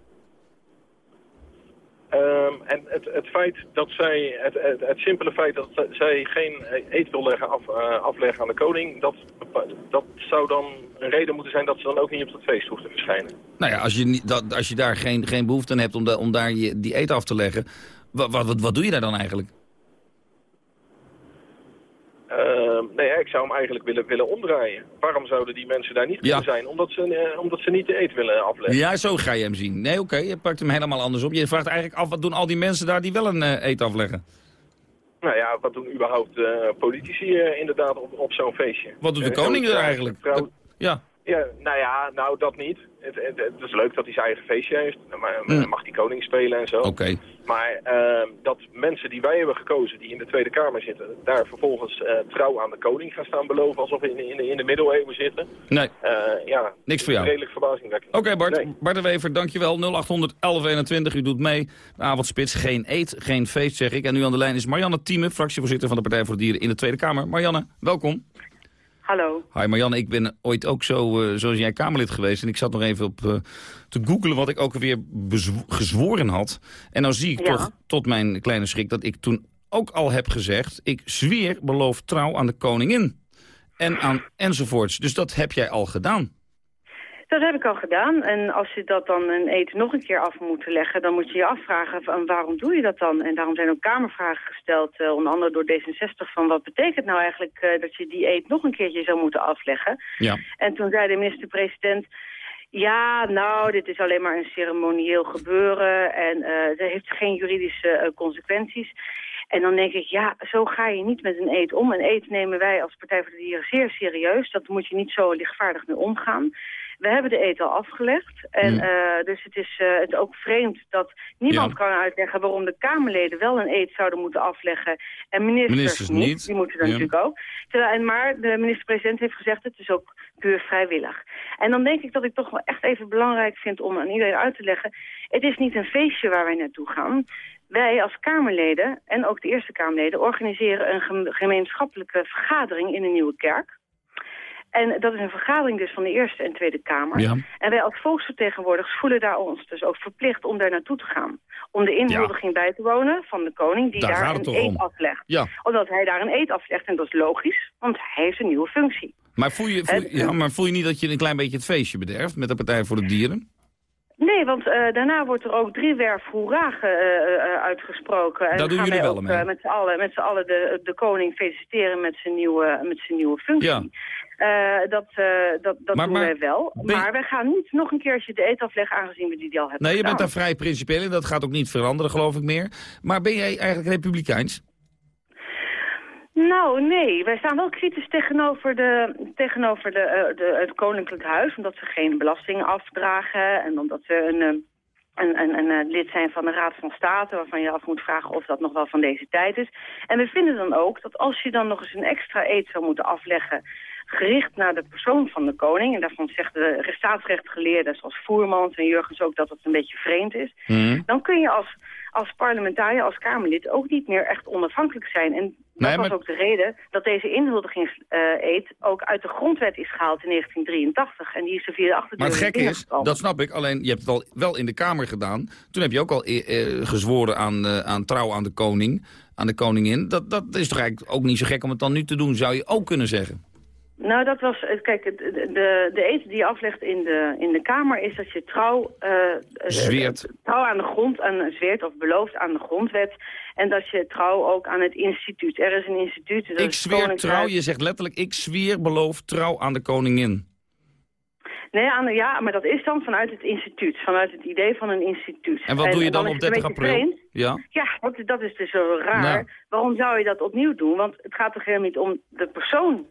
Ehm, en het, het feit dat zij, het, het, het simpele feit dat zij geen eet wil leggen af, eh, afleggen aan de koning, dat, dat zou dan een reden moeten zijn dat ze dan ook niet op dat feest hoeft te verschijnen. Nou ja, als je, niet, dat, als je daar geen, geen behoefte aan hebt om, da- om daar je, die eet af te leggen, wat, wat, wat, wat doe je daar dan eigenlijk? Ehm, nee, ja, ik zou hem eigenlijk willen, willen omdraaien. Waarom zouden die mensen daar niet Ja. kunnen zijn? Omdat ze, eh, omdat ze niet de eet willen afleggen. Ja, zo ga je hem zien. Nee, oké, je pakt hem helemaal andersom. Je vraagt eigenlijk af, wat doen al die mensen daar die wel een eh, eet afleggen? Nou ja, wat doen überhaupt eh, politici inderdaad op, op zo'n feestje? Wat doet de koning er eigenlijk? trouw- Ja. Ja, nou ja, nou dat niet. Het, het, het is leuk dat hij zijn eigen feestje heeft. Maar mag die koning spelen en zo. Oké. Maar ehm, dat mensen die wij hebben gekozen, die in de Tweede Kamer zitten, daar vervolgens eh, trouw aan de koning gaan staan beloven alsof we in, in, in de middeleeuwen zitten. Nee, Eh, ja, niks voor jou. redelijk verbazingwekkend. Oké Bart, Nee. Bart de Wever, dankjewel. 0800 1121, u doet mee. De avondspits, geen eet, geen feest zeg ik. En nu aan de lijn is Marianne Thieme, fractievoorzitter van de Partij voor de Dieren in de Tweede Kamer. Marianne, welkom. Hallo. Hi Marianne, ik ben ooit ook zo, eh, zoals jij Kamerlid geweest. En ik zat nog even op eh, te googelen wat ik ook alweer gezworen had. En nou zie ik Ja. toch, tot mijn kleine schrik, dat ik toen ook al heb gezegd... ik zweer beloof trouw aan de koningin. En aan enzovoorts. Dus dat heb jij al gedaan. Dat heb ik al gedaan. En als je dat dan een eten nog een keer af moet leggen... dan moet je je afvragen van waarom doe je dat dan? En daarom zijn ook kamervragen gesteld, eh, onder andere door D66... van wat betekent nou eigenlijk eh, dat je die eet nog een keertje zou moeten afleggen? Ja. En toen zei de minister-president... Ja, nou, dit is alleen maar een ceremonieel gebeuren en eh het heeft geen juridische consequenties. En dan denk ik, ja, zo ga je niet met een eet om. Een eet nemen wij als Partij voor de Dieren zeer serieus. Dat moet je niet zo lichtvaardig mee omgaan. We hebben de eet al afgelegd. En Hmm. eh, dus het is, eh, het ook vreemd dat niemand Ja. kan uitleggen waarom de Kamerleden wel een eet zouden moeten afleggen. En ministers, Ministers niet. niet. Die moeten dan Ja. natuurlijk ook. Terwijl, en maar de minister-president heeft gezegd, het is ook puur vrijwillig. En dan denk ik dat ik toch wel echt even belangrijk vind om aan iedereen uit te leggen. Het is niet een feestje waar wij naartoe gaan. Wij als Kamerleden, en ook de Eerste Kamerleden, organiseren een gem- gemeenschappelijke vergadering in een nieuwe kerk. En dat is een vergadering dus van de Eerste en Tweede Kamer. Ja. En wij als volksvertegenwoordigers voelen daar ons dus ook verplicht om daar naartoe te gaan. Om de inhuldiging bij te wonen van de koning die Daar een eed om. aflegt. Ja. Omdat hij daar een eed aflegt en dat is logisch, want hij heeft een nieuwe functie. Maar voel, je, voel, ja, maar voel je niet dat je een klein beetje het feestje bederft met de Partij voor de Dieren? Nee, want eh, daarna wordt er ook driewerf hoera ge- eh, eh, uitgesproken. En Daar doen gaan jullie wij wel ook, mee. met z'n allen, met allen de, de koning feliciteren met zijn nieuwe, met zijn nieuwe functie. Ja. Eh, dat eh, dat, dat Maar- doen maar wij wel. je- Maar wij gaan niet nog een keertje de eet afleggen aangezien we die al hebben Nee, je bent daar vrij principieel in. Dat gaat ook niet veranderen, geloof ik meer. Maar ben jij eigenlijk republikeins? Nou, nee. Wij staan wel kritisch tegenover, de, tegenover de, eh, de, het Koninklijk Huis. Omdat ze geen belastingen afdragen. En omdat ze een, een, een, een, lid zijn van de Raad van State... waarvan je af moet vragen of dat nog wel van deze tijd is. En we vinden dan ook dat als je dan nog eens een extra eed zou moeten afleggen... gericht naar de persoon van de koning... en daarvan zeggen de staatsrechtgeleerden zoals Voermans en Jurgens ook... dat het een beetje vreemd is... dan kun je als, als parlementariër, als Kamerlid... ook niet meer echt onafhankelijk zijn. En dat Nee, was ook de reden dat deze inhuldigingseed ook uit de grondwet is gehaald in 1983. En die is er via de achterdeur Maar het gekke is, dat snap ik, alleen je hebt het al wel in de Kamer gedaan. Toen heb je ook al eh, eh, gezworen aan, eh, aan trouw aan de koning, aan de koningin. Dat, dat is toch eigenlijk ook niet zo gek om het dan nu te doen, zou je ook kunnen zeggen. Nou, dat was, eh, kijk, de, de, die je aflegt in de, in de Kamer is dat je trouw... eh, eh, Zweert. trouw aan de grond, aan zweert of belooft aan de grondwet. En dat je trouw ook aan het instituut. Er is een instituut. dat Ik zweer trouw, je zegt letterlijk, ik zweer beloof trouw aan de koningin. Nee, aan de, ja, maar dat is dan vanuit het instituut. Vanuit het idee van een instituut. En wat doe je dan op het een 30 beetje april? vreemd. Ja. Ja, dat, dat is dus zo raar. Nou. Waarom zou je dat opnieuw doen? Want het gaat toch helemaal niet om de persoon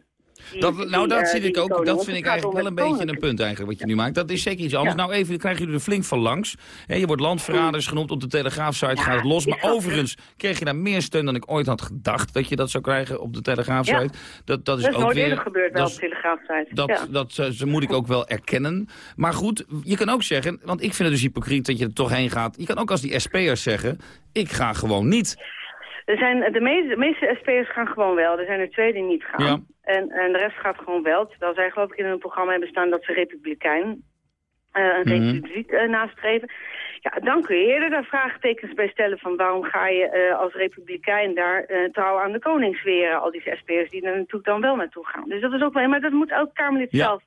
Dat, nou, dat eh, zie ik ook. Dat vind ik eigenlijk wel een beetje een punt eigenlijk wat je nu maakt. Dat is zeker iets anders. Nou, even krijgen jullie er flink van langs. Je wordt landverraders genoemd op de Telegraafsite, gaat het los. Maar overigens kreeg je daar meer steun dan ik ooit had gedacht dat je dat zou krijgen op de Telegraafsite. Dat, dat is Dat ook weer. gebeurd dat op is- Telegraafsite. dat, ja. dat, eh, ze moet ik ook wel erkennen. Maar goed, je kan ook zeggen, want ik vind het dus hypocriet dat je er toch heen gaat. Je kan ook als die SP'ers zeggen, ik ga gewoon niet. Er zijn, de, meeste, de meeste SP'ers gaan gewoon wel. Er zijn er twee die niet gaan. Ja. En, en de rest gaat gewoon wel. Terwijl zij geloof ik in hun programma hebben staan dat ze republikein, eh, een Mhm. republiek eh, nastreven. Ja, dan kun je eerder daar vraagtekens bij stellen van waarom ga je eh, als republikein daar trouw aan de koning zweren. Al die SP'ers die er natuurlijk dan wel naartoe gaan. Dus dat is ook wel, maar dat moet elk Kamerlid Ja. zelf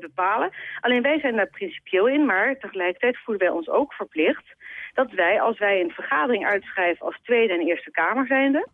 bepalen. Alleen wij zijn daar principieel in, maar tegelijkertijd voelen wij ons ook verplicht dat wij, als wij een vergadering uitschrijven als Tweede en Eerste Kamer zijnde,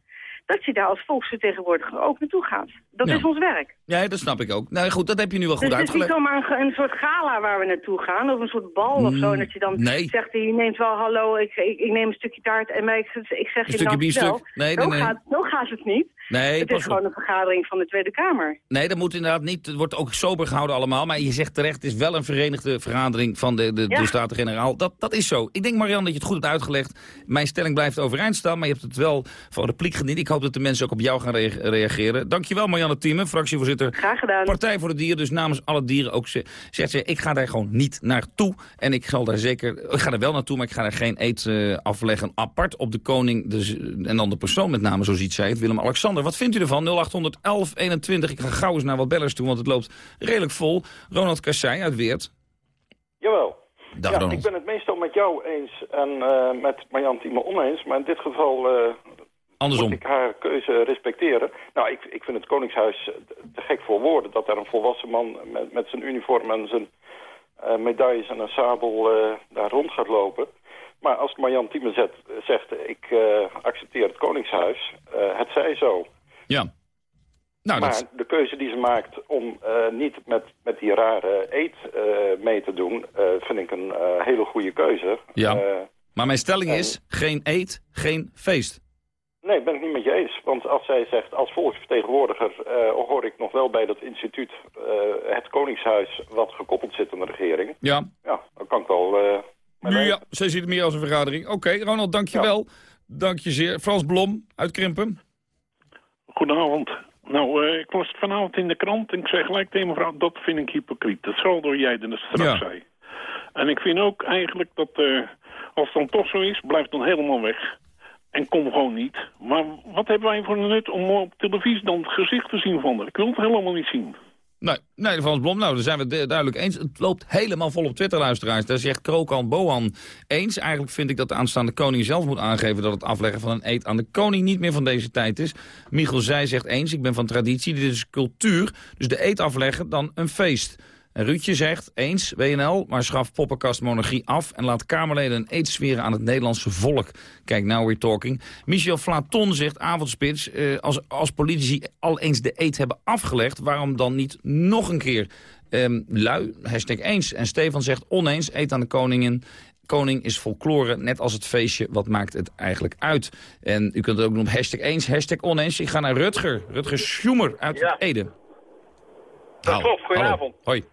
dat je daar als volksvertegenwoordiger ook naartoe gaat. Dat Ja. is ons werk. Ja, dat snap ik ook. Nou goed, dat heb je nu wel goed dus het is niet uitgelegd. zomaar een, een soort gala waar we naartoe gaan, of een soort bal of zo. En dat je dan Mm, nee. zegt, je neemt wel hallo, ik, ik, ik neem een stukje taart en mij, ik, ik zeg Een je stukje biefstuk? Nee, nee, zo, nee. Gaat, zo gaat het niet. Nee, het is gewoon een vergadering van de Tweede Kamer. Nee, dat moet inderdaad niet. Het wordt ook sober gehouden allemaal. Maar je zegt terecht, het is wel een verenigde vergadering van de, de, Ja. de Staten-Generaal. Dat, dat is zo. Ik denk, Marianne, dat je het goed hebt uitgelegd. Mijn stelling blijft overeind staan, maar je hebt het wel van repliek gediend. Ik hoop dat de mensen ook op jou gaan rea- reageren. Dankjewel, Marianne Thieme, fractievoorzitter. Graag gedaan. Partij voor de Dieren, dus namens alle dieren ook ze- zegt ze, ik ga daar gewoon niet naartoe. En ik zal daar zeker, ik ga er wel naartoe, maar ik ga er geen eet eh, afleggen. Apart op de koning dus, en dan de persoon met name, zo ziet zij het, Willem-Alexander. Wat vindt u ervan? 0800 1121. Ik ga gauw eens naar wat bellers toe, want het loopt redelijk vol. Ronald Kassai uit Weert. Jawel. Dag, ja, Ronald. ik ben het meestal met jou eens en eh, met Marjan Thieme oneens. Maar in dit geval eh, Andersom. moet ik haar keuze respecteren. Nou, ik, ik vind het Koningshuis te gek voor woorden... dat daar een volwassen man met, met zijn uniform en zijn eh, medailles en een sabel eh, daar rond gaat lopen. Maar als Marjan Thieme zegt, ik eh, accepteer het Koningshuis, eh, het zij zo. Ja. Nou, maar dat, de keuze die ze maakt om eh, niet met, met die rare eet mee te doen... vind ik een hele goede keuze. Ja. Maar mijn stelling is, geen eet, geen feest. nee, ben ik niet met je eens. Want als zij zegt, als volksvertegenwoordiger... hoor ik nog wel bij dat instituut, het Koningshuis... wat gekoppeld zit aan de regering. Ja. Ja, dan kan ik wel... Nu ja, zij ziet het meer als een vergadering. Oké, Ronald, dankjewel. Dank je zeer. Frans Blom uit Krimpen. Goedenavond. Nou, eh, ik was vanavond in de krant en ik zei gelijk tegen mevrouw, dat vind ik hypocriet. Dat zal door jij dat straks Ja. zei. En ik vind ook eigenlijk dat, eh, als het dan toch zo is, blijf dan helemaal weg. En kom gewoon niet. Maar wat hebben wij voor een nut om op televisie dan het gezicht te zien van haar? Ik wil het helemaal niet zien. Nee, nee, Frans Blom, nou, daar zijn we het du- duidelijk eens. Het loopt helemaal vol op Twitter, luisteraars. Daar zegt Krokan Bohan eens. Eigenlijk vind ik dat de aanstaande koning zelf moet aangeven... dat het afleggen van een eed aan de koning niet meer van deze tijd is. Michel Zij zegt eens, ik ben van traditie, dit is cultuur. Dus de eed afleggen, dan een feest. En Ruudje zegt, eens, WNL, maar schaf poppenkast monarchie af... en laat Kamerleden een eed zweren aan het Nederlandse volk. Kijk, now we're talking. Michel Flaton zegt, avondspits, eh, als, als politici al eens de eed hebben afgelegd... waarom dan niet nog een keer? Ehm, lui, hashtag eens. En Stefan zegt, oneens, eed aan de koningin... Koning is folklore, net als het feestje. Wat maakt het eigenlijk uit? En u kunt het ook doen op hashtag eens, hashtag oneens. Ik ga naar Rutger. Rutger Schumer uit Ja. Ede. Dat klopt, goedenavond. Hoi.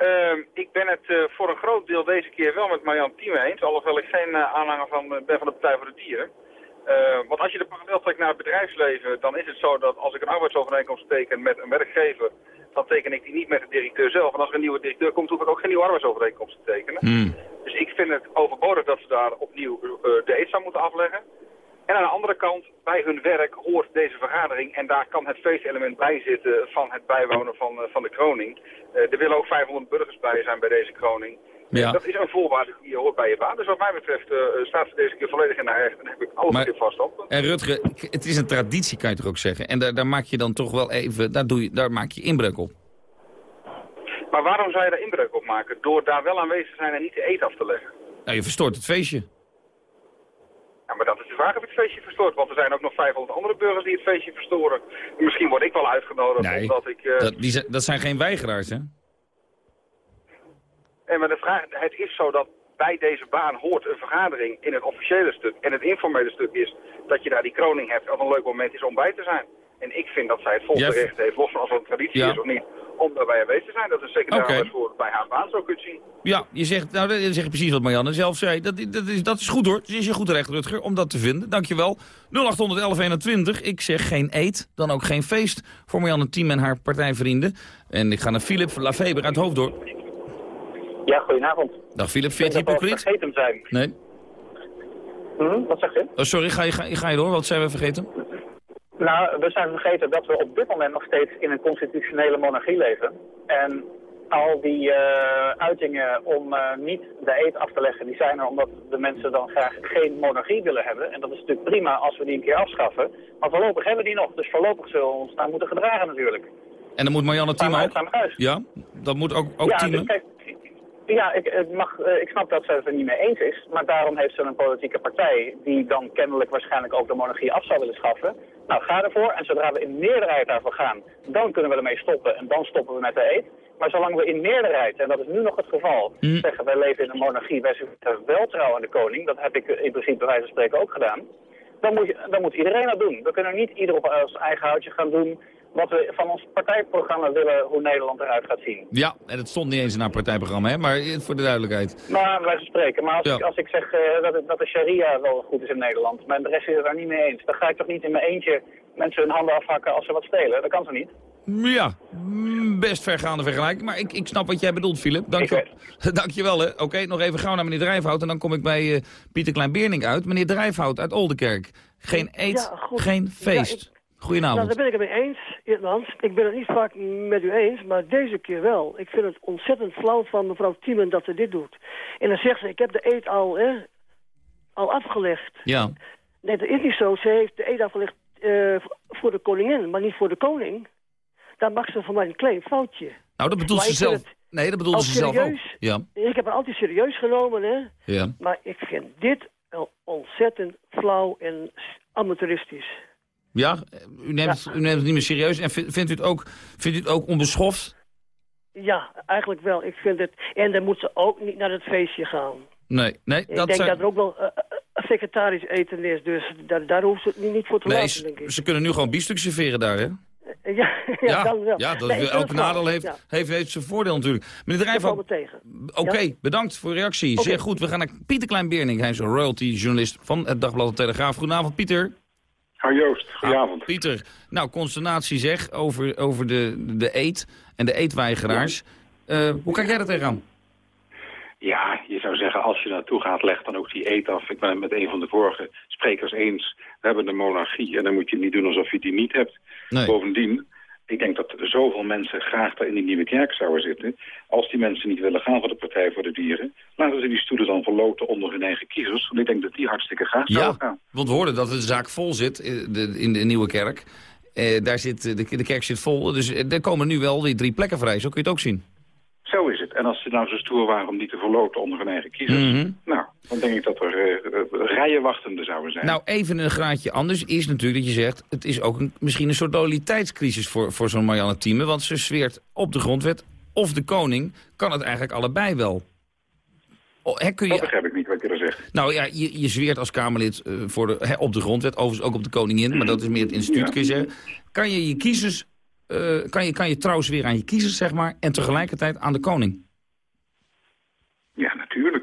Ehm, ik ben het eh, voor een groot deel deze keer wel met Marjan Thieme eens, alhoewel ik geen eh, aanhanger van, eh, ben van de Partij voor de Dieren. Eh, want als je de parallel trekt naar het bedrijfsleven, dan is het zo dat als ik een arbeidsovereenkomst teken met een werkgever, dan teken ik die niet met de directeur zelf. En als er een nieuwe directeur komt, hoef ik ook geen nieuwe arbeidsovereenkomst te tekenen. Hmm. Dus ik vind het overbodig dat ze daar opnieuw de eet zou moeten afleggen. En aan de andere kant, bij hun werk hoort deze vergadering en daar kan het feestelement bij zitten van het bijwonen van, eh, van de kroning. Eh, er willen ook 500 burgers bij zijn bij deze kroning. Ja. Dat is een voorwaarde die hoort bij je baan. Dus wat mij betreft eh, staat ze deze keer volledig in haar recht. En daar heb ik alles Maar- weer vast op. En Rutger, het is een traditie, kan je toch ook zeggen? En daar, daar maak je dan toch wel even, daar, doe je, daar maak je inbreuk op. Maar waarom zou je daar inbreuk op maken? Door daar wel aanwezig te zijn en niet de eet af te leggen. Nou, je verstoort het feestje. Maar dat is de vraag of het feestje verstoort. Want er zijn ook nog 500 andere burgers die het feestje verstoren. Misschien word ik wel uitgenodigd Nee, omdat ik... eh, dat, die, zijn- dat zijn geen weigeraars, hè? Nee, maar de vraag, het is zo dat bij deze baan hoort een vergadering in het officiële stuk. En het informele stuk is dat je daar die kroning hebt. Wat een leuk moment is om bij te zijn. En ik vind dat zij het volste recht heeft, los van of het een traditie Ja. is of niet, om daarbij aanwezig te zijn. Dat is zeker voor bij haar baan zo kunt zien. Ja, je zegt, nou, dan zeg je precies wat Marianne zelf zei. Dat, dat, is, dat is goed hoor. Het is je goed recht, Rutger, om dat te vinden. Dankjewel. 081121. Ik zeg geen eet, dan ook geen feest voor Marianne Team en haar partijvrienden. En ik ga naar Philip Lafeber uit Hoofddorp. Ja, goedenavond. Dag Philip, vind je het dat hypocriet? vergeten zijn. Nee. Hm, wat zeg je? Oh, sorry, ga je, ga, ga je door? Wat zijn we vergeten? Nou, we zijn vergeten dat we op dit moment nog steeds in een constitutionele monarchie leven. En al die eh, uitingen om eh, niet de eet af te leggen, die zijn er omdat de mensen dan graag geen monarchie willen hebben. En dat is natuurlijk prima als we die een keer afschaffen. Maar voorlopig hebben we die nog, dus voorlopig zullen we ons daar moeten gedragen natuurlijk. En dan moet Marianne Samen ook? Ja, dat moet ook, ook ja, dus kijk, ja ik, het mag, eh, ik snap dat ze het er niet mee eens is. Maar daarom heeft ze een politieke partij die dan kennelijk waarschijnlijk ook de monarchie af zou willen schaffen. Nou, ga ervoor. En zodra we in meerderheid daarvoor gaan, dan kunnen we ermee stoppen. En dan stoppen we met de eet. Maar zolang we in meerderheid, en dat is nu nog het geval, zeggen wij leven in een monarchie, wij zijn wel trouw aan de koning. Dat heb ik in principe bij wijze van spreken ook gedaan. Dan moet, je, dan moet iedereen dat doen. We kunnen niet ieder op ons eigen houtje gaan doen wat we van ons partijprogramma willen, hoe Nederland eruit gaat zien. Ja, en het stond niet eens in haar partijprogramma, hè? maar eh, voor de duidelijkheid. Maar wij spreken. Maar als, Ja. ik, als ik zeg eh, dat, het- dat de sharia wel goed is in Nederland, maar de rest is het daar niet mee eens, dan ga ik toch niet in mijn eentje mensen hun handen afhakken als ze wat stelen. Dat kan zo niet. Ja, mm, best vergaande vergelijking. Maar ik, ik snap wat jij bedoelt, Philip. Dank je, *laughs* Dank je wel. hè. Oké, nog even gauw naar meneer Drijfhout. En dan kom ik bij eh, Pieter Klein-Beerning uit. Meneer Drijfhout uit Oldenkerk. Geen eet, Ja, geen Ja, feest. ik- Goedenavond. Nou, daar ben ik het mee eens, Ik ben het niet vaak met u eens, maar deze keer wel. Ik vind het ontzettend flauw van mevrouw Thiemen dat ze dit doet. En dan zegt ze, ik heb de eet al, hè, al afgelegd. Ja. Nee, dat is niet zo. Ze heeft de eet afgelegd eh, voor de koningin, maar niet voor de koning. Daar mag ze van mij een klein foutje. Nou, dat bedoelt ze zelf. het Nee, dat bedoelde ze zelf ook. serieus. Ja. Ik heb het altijd serieus genomen, hè. Ja. Maar ik vind dit ontzettend flauw en amateuristisch. Ja, u neemt, het, u neemt het niet meer serieus. En vi- vindt u het ook, vindt u het ook onbeschoft? Ja, eigenlijk wel. Ik vind het... En dan moet ze ook niet naar het feestje gaan. Nee, nee. ik dat denk zijn- dat er ook wel eh, eh, vegetarisch eten is, dus daar, daar hoeft ze het niet, niet voor te Nee, laten, ze, denk ik. ze kunnen nu gewoon biefstuk serveren daar, hè? Eh, Ja, *laughs* ja, kan wel. ja dat Nee, elke nadeel heeft, Ja. heeft, heeft zijn voordeel natuurlijk. Meneer tegen. oké, Ja? bedankt voor uw reactie. Zeer goed, we gaan naar Pieter Klein-Beerning. Hij is een royalty-journalist van het Dagblad de Telegraaf. Goedenavond, Pieter. Hoi Joost, goedenavond. Ah, Pieter, nou, consternatie zeg over, over de, de eet en de eetweigeraars. Eh, hoe kijk jij daar tegenaan? Ja, je zou zeggen, als je naartoe gaat, leg dan ook die eet af. Ik ben het met een van de vorige sprekers eens. We hebben een monarchie en dan moet je niet doen alsof je die niet hebt. Nee. Bovendien, ik denk dat zoveel mensen graag daar in die nieuwe kerk zouden zitten. Als die mensen niet willen gaan voor de Partij voor de Dieren... laten ze die stoelen dan verloten onder hun eigen kiezers. Want ik denk dat die hartstikke graag zouden Ja, gaan. want we hoorden dat de zaak vol zit in de nieuwe kerk. Eh, daar zit, eh, de, de kerk zit vol, dus eh, er komen nu wel die drie plekken vrij. Zo kun je het ook zien. Zo is het. En als ze nou zo stoer waren om die te verloten onder hun eigen kiezers... Mhm. nou, dan denk ik dat er eh, rijen wachtenden zouden zijn. Nou, even een graadje anders is natuurlijk dat je zegt... het is ook een, misschien een soort loyaliteitscrisis voor, voor zo'n Marianne Thieme... want ze zweert op de grondwet of de koning kan het eigenlijk allebei wel. Oh, hè, kun Dat je, begrijp ik niet wat je er zegt. nou ja, je, je zweert als Kamerlid eh, voor de, hè, op de grondwet, overigens ook op de koningin... maar dat is meer het instituut, Ja. kun je zeggen. Kan je je kiezers, kan, je, kan je trouw zweren aan je kiezers, zeg maar... en tegelijkertijd aan de koning? Ja, natuurlijk.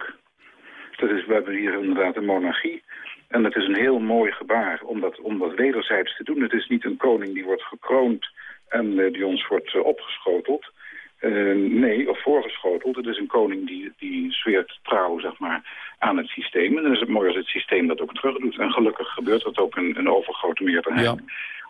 Dat is, we hebben hier inderdaad een monarchie. En het is een heel mooi gebaar om dat, om dat wederzijds te doen. Het is niet een koning die wordt gekroond en eh, die ons wordt eh, opgeschoteld. Eh, nee, of voorgeschoteld. Het is een koning die, die zweert trouw zeg maar, aan het systeem. En dan is het mooi als het systeem dat ook terug doet. En gelukkig gebeurt dat ook in een overgrote meerderheid. Ja.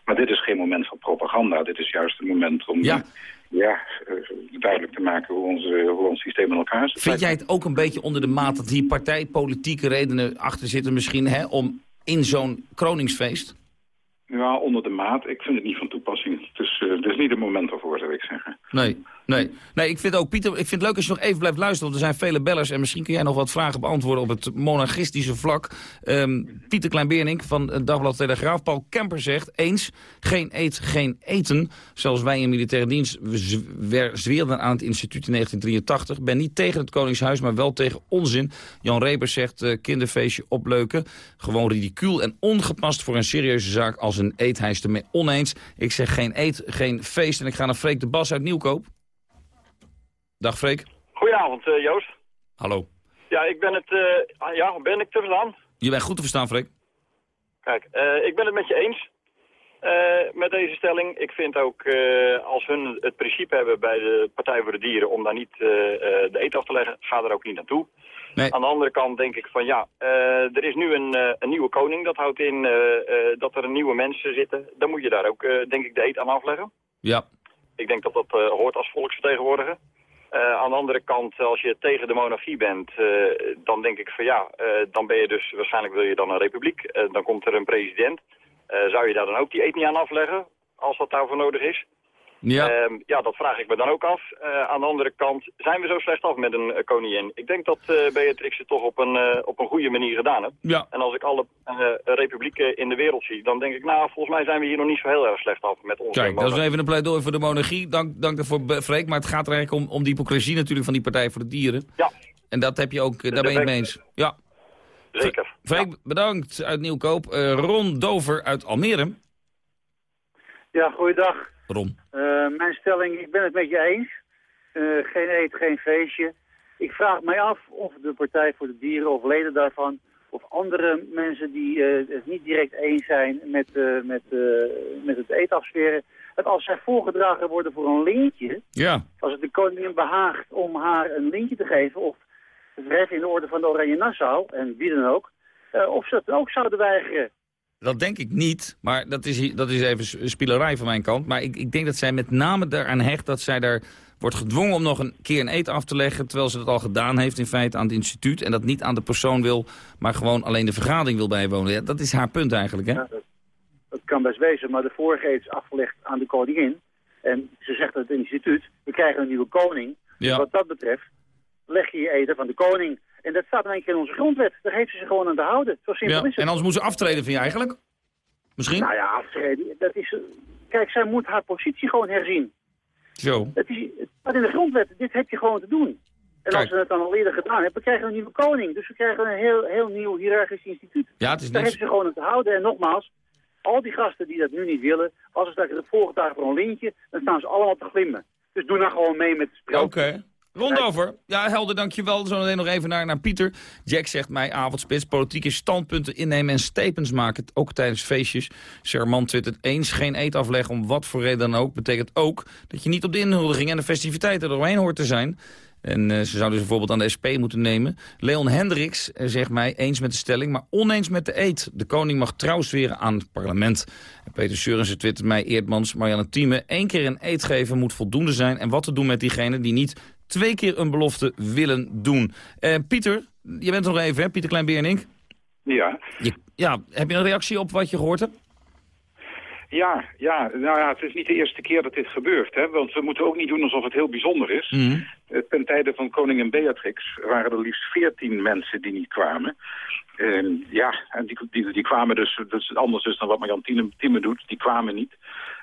Maar dit is geen moment van propaganda. Dit is juist een moment om Ja. Ja, eh, duidelijk te maken hoe, onze, hoe ons systeem in elkaar zit. Vind jij het ook een beetje onder de maat dat hier partijpolitieke redenen achter zitten misschien... Hè, om in zo'n kroningsfeest... Ja, onder de maat. Ik vind het niet van toepassing. Dus het is niet het moment ervoor, zou ik zeggen. Nee. Nee, nee ik vind ook, Pieter, ik vind het leuk als je nog even blijft luisteren. Want er zijn vele bellers en misschien kun jij nog wat vragen beantwoorden op het monarchistische vlak. Ehm, Pieter Kleinbeernink van het Dagblad Telegraaf. Paul Kemper zegt, eens, geen eet, geen eten. Zoals wij in militaire dienst zweerden aan het instituut in 1983. Ben niet tegen het Koningshuis, maar wel tegen onzin. Jan Rebers zegt, uh, kinderfeestje opleuken. Gewoon ridicuul en ongepast voor een serieuze zaak als een eet. Hij is ermee oneens. Ik zeg geen eet, geen feest. En ik ga naar Freek de Bas uit Nieuwkoop. Dag Freek. Goedenavond uh, Joost. Hallo. Ja, ik ben het, uh, ja, ben ik te verstaan? Je bent goed te verstaan Freek. Kijk, uh, ik ben het met je eens met deze stelling. Ik vind ook, als hun het principe hebben bij de Partij voor de Dieren om daar niet de eet af te leggen, ga er ook niet naartoe. Nee. Aan de andere kant denk ik van ja, er is nu een, een, nieuwe koning. Dat houdt in dat er nieuwe mensen zitten. Dan moet je daar ook denk ik de eet aan afleggen. Ja. Ik denk dat dat hoort als volksvertegenwoordiger. Uh, aan de andere kant, als je tegen de monarchie bent, uh, dan denk ik van ja, uh, dan ben je dus, waarschijnlijk wil je dan een republiek. dan komt er een president. zou je daar dan ook die etnie aan afleggen, als dat daarvoor nodig is? Ja. Uh, ja, dat vraag ik me dan ook af. Uh, aan de andere kant, zijn we zo slecht af met een uh, koningin? Ik denk dat uh, Beatrix het toch op een, op een goede manier gedaan heeft. Ja. En als ik alle republieken in de wereld zie, dan denk ik, nou, volgens mij zijn we hier nog niet zo heel erg slecht af met onze Kijk, dat is even een pleidooi voor de monarchie. Dank, dank voor Freek, maar het gaat er eigenlijk om, om die hypocrisie natuurlijk van die Partij voor de Dieren. Ja. En dat heb je ook, daar ben je het mee eens. Ja. Zeker. Freek, ja. bedankt uit Nieuwkoop. Ron Dover uit Almere. Ja, goeiedag. Ron. Uh, mijn stelling, ik ben het met je eens. Uh, geen eet, geen feestje. Ik vraag mij af of de Partij voor de Dieren of leden daarvan... of andere mensen die uh, het niet direct eens zijn met, met, met het eetafsferen... dat als zij voorgedragen worden voor een lintje... Ja. als het de koningin behaagt om haar een lintje te geven... of het verheffen in de orde van de Oranje Nassau, en wie dan ook... of ze dat ook zouden weigeren. Dat denk ik niet, maar dat is, dat is even spielerij van mijn kant. Maar ik, ik denk dat zij met name daaraan hecht dat zij daar wordt gedwongen om nog een keer een eet af te leggen... terwijl ze dat al gedaan heeft in feite aan het instituut... en dat niet aan de persoon wil, maar gewoon alleen de vergadering wil bijwonen. Ja, dat is haar punt eigenlijk, hè? Ja, dat, kan best wezen, maar de vorige eet is afgelegd aan de koningin. En ze zegt dat het instituut, we krijgen een nieuwe koning. Ja. Wat dat betreft leg je je eten van de koning... En dat staat in één keer in onze grondwet. Daar heeft ze zich gewoon aan te houden. Zo simpel ja. is het. En anders moet ze aftreden, vind je eigenlijk? Misschien? Nou ja, aftreden. Dat is, kijk, zij moet haar positie gewoon herzien. Zo. Het, is, het staat in de grondwet. Dit heb je gewoon te doen. En kijk. als we het dan al eerder gedaan hebben, krijgen we een nieuwe koning. Dus we krijgen een heel, heel nieuw hiërarchisch instituut. Ja, het is Daar heeft ze gewoon aan te houden. En nogmaals, al die gasten die dat nu niet willen, als ze straks de volgende dag voor een lintje, dan staan ze allemaal te glimmen. Dus doe nou gewoon mee met het spel. Oké. Rondover. Ja, helder, dankjewel. Zo meteen nog even naar, naar Pieter. Jack zegt mij avondspits. Politieke standpunten innemen en stapens maken. Ook tijdens feestjes. Serman twittert eens. Geen eet afleggen om wat voor reden dan ook. Betekent ook dat je niet op de inhuldiging en de festiviteiten eromheen hoort te zijn. En uh, ze zouden dus bijvoorbeeld aan de SP moeten nemen. Leon Hendricks uh, zegt mij eens met de stelling, maar oneens met de eet. De koning mag trouw zweren aan het parlement. En Peter Seurensen twittert mij, Eerdmans, Marianne Thieme... één keer een eet geven moet voldoende zijn. En wat te doen met diegenen die niet twee keer een belofte willen doen. Uh, Pieter, je bent er nog even, hè? Pieter Kleinbeernink. Ja. Je, ja. Heb je een reactie op wat je gehoord hebt? Ja, ja, nou ja, het is niet de eerste keer dat dit gebeurt. Hè? Want we moeten ook niet doen alsof het heel bijzonder is. Mm -hmm. Ten tijde van koningin Beatrix waren er liefst veertien mensen die niet kwamen. Uh, ja, en die, die, die kwamen dus, dat is anders dus dan wat Marjan Thieme doet, die kwamen niet.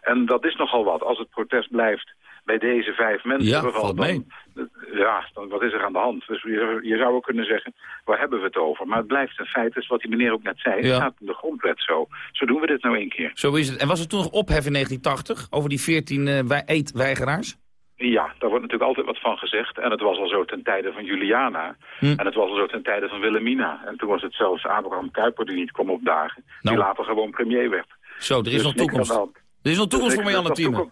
En dat is nogal wat, als het protest blijft bij deze vijf mensen. Ja, valt mee. Dan, ja, dan, wat is er aan de hand? Dus je, je, zou ook kunnen zeggen, waar hebben we het over? Maar het blijft een feit, dus wat die meneer ook net zei. Het Ja. staat in de grondwet zo. Zo doen we dit nou één keer. Zo is het. En was er toen nog ophef in 1980 over die 14 uh, wij eetweigeraars? Ja, daar wordt natuurlijk altijd wat van gezegd. En het was al zo ten tijde van Juliana. Hm. En het was al zo ten tijde van Wilhelmina. En toen was het zelfs Abraham Kuyper die niet kwam opdagen. Nou. Die later gewoon premier werd. Zo, er is Dus nog toekomst. Er is nog toekomst voor Marianne Thieme.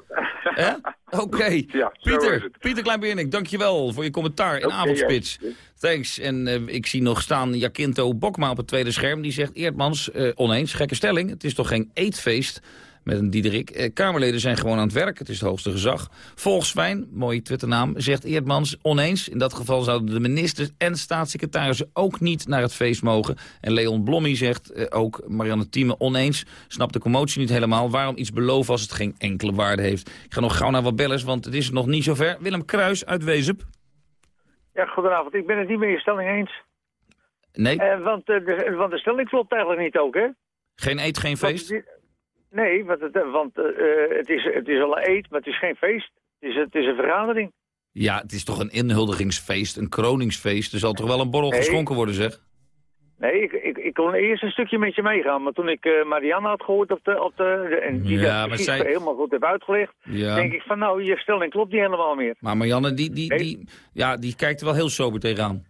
Oké. *laughs* Ja, zo is Pieter. Pieter Kleinbeernik, dankjewel voor je commentaar in Oké, Avondspits. ja. Thanks. En eh, ik zie nog staan Jacinto Bokma op het tweede scherm. Die zegt, Eerdmans, eh, oneens, gekke stelling. Het is toch geen eetfeest? Met een Diederik. Eh, Kamerleden zijn gewoon aan het werk, het is het hoogste gezag. Volksfijn, mooie Twitternaam, zegt Eerdmans oneens. In dat geval zouden de ministers en staatssecretarissen ook niet naar het feest mogen. En Leon Blommy zegt eh, ook, Marianne Thieme oneens, snapt de commotie niet helemaal. Waarom iets beloven als het geen enkele waarde heeft? Ik ga nog gauw naar wat bellers, want het is nog niet zover. Willem Kruis uit Wezep. Ja, goedenavond. Ik ben het niet met je stelling eens. Nee? Eh, want, eh, de, want de stelling klopt eigenlijk niet ook, hè? Geen eet, geen feest? Nee, want, het, want eh, eh, het, is, het is al een eet, maar het is geen feest. Het is, het is een vergadering. Ja, het is toch een inhuldigingsfeest, een kroningsfeest. Er zal toch wel een borrel Nee. geschonken worden, zeg? Nee, ik, ik, ik kon eerst een stukje met je meegaan. Maar toen ik eh, Marianne had gehoord op de, op de, en die Ja, dat maar precies zij- helemaal goed heeft uitgelegd, Ja. denk ik van nou, je stelling klopt niet helemaal meer. Maar Marianne, die, die, die, ja, die kijkt er wel heel sober tegenaan.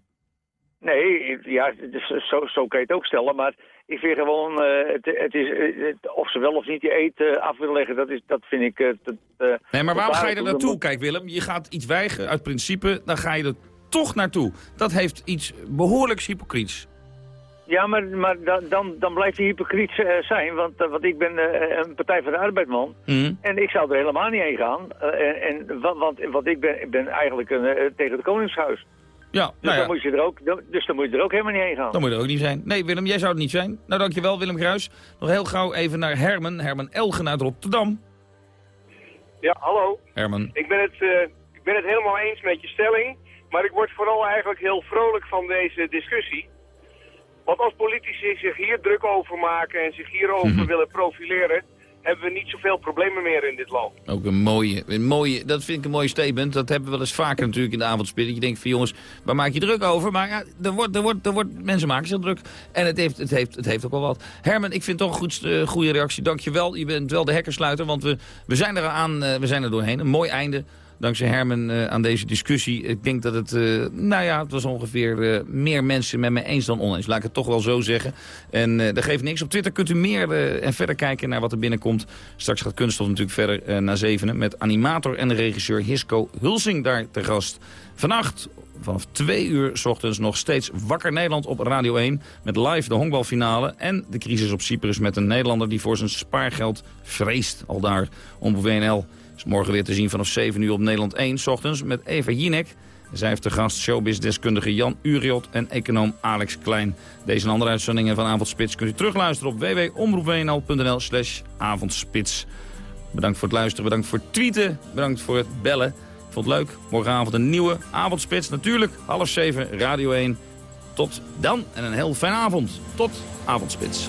Nee, ja, dus zo, zo kan je het ook stellen. Maar ik vind gewoon, eh, het, het is, eh, het- of ze wel of niet die eet eh, af willen leggen, dat, is, dat vind ik... eh, dat, eh, Nee, maar waarom ga je er naartoe? Kijk Willem, je gaat iets weigeren uit principe, dan ga je er toch naartoe. Dat heeft iets behoorlijks hypocriets. Ja, maar, maar dan, dan, dan blijft hij hypocriet eh, zijn, want, eh, want ik ben eh, een Partij van de Arbeidman. Mhm. En ik zou er helemaal niet heen gaan. Eh, en, en, wa- want, want ik ben, ik ben eigenlijk een, eh, tegen het Koningshuis. Ja, Dus, nou dan ja, moet je er ook, dan- dus dan moet je er ook helemaal niet heen gaan. dan moet je er ook niet zijn. Nee, Willem, jij zou het niet zijn. Nou, dankjewel Willem Kruis. Nog heel gauw even naar Herman. Herman Elgen uit Rotterdam. Ja, hallo. Herman. Ik ben, het, eh, ik ben het helemaal eens met je stelling. Maar ik word vooral eigenlijk heel vrolijk van deze discussie. Want als politici zich hier druk over maken en zich hierover Mhm. willen profileren... hebben we niet zoveel problemen meer in dit land. Ook een mooie, een mooie, dat vind ik een mooi statement. Dat hebben we wel eens vaker natuurlijk in de avondspit. Dat je denkt van jongens, waar maak je druk over? Maar ja, er wordt, er wordt, er wordt, mensen maken zich druk. En het heeft, het, heeft, het heeft ook wel wat. Herman, ik vind toch een goed, eh, goede reactie. Dankjewel. Je bent wel de hekkersluiter, want we, we, zijn er aan, eh, we zijn er doorheen. Een mooi einde. Dankzij Herman eh, aan deze discussie. Ik denk dat het, eh, nou ja, het was ongeveer eh, meer mensen met me eens dan oneens. Laat ik het toch wel zo zeggen. En dat geeft niks. Op Twitter kunt u meer en verder kijken naar wat er binnenkomt. Straks gaat Kunststof natuurlijk verder naar zevenen. Met animator en regisseur Hisco Hulsing daar te gast. Vannacht vanaf twee uur s ochtends nog steeds Wakker Nederland op Radio 1. Met live de honkbalfinale en de crisis op Cyprus met een Nederlander die voor zijn spaargeld vreest. Al daar om WNL morgen weer te zien vanaf 7 uur op Nederland 1 s ochtends met Eva Jinek. Zij heeft de gast showbiz-deskundige Jan Uriot en econoom Alex Klein. Deze en andere uitzendingen van Avondspits kunt u terugluisteren op www.omroepwnl.nl slash avondspits. Bedankt voor het luisteren, bedankt voor het tweeten, bedankt voor het bellen. Ik vond het leuk. Morgenavond een nieuwe avondspits. Natuurlijk half zeven, Radio 1. Tot dan en een heel fijne avond. Tot avondspits.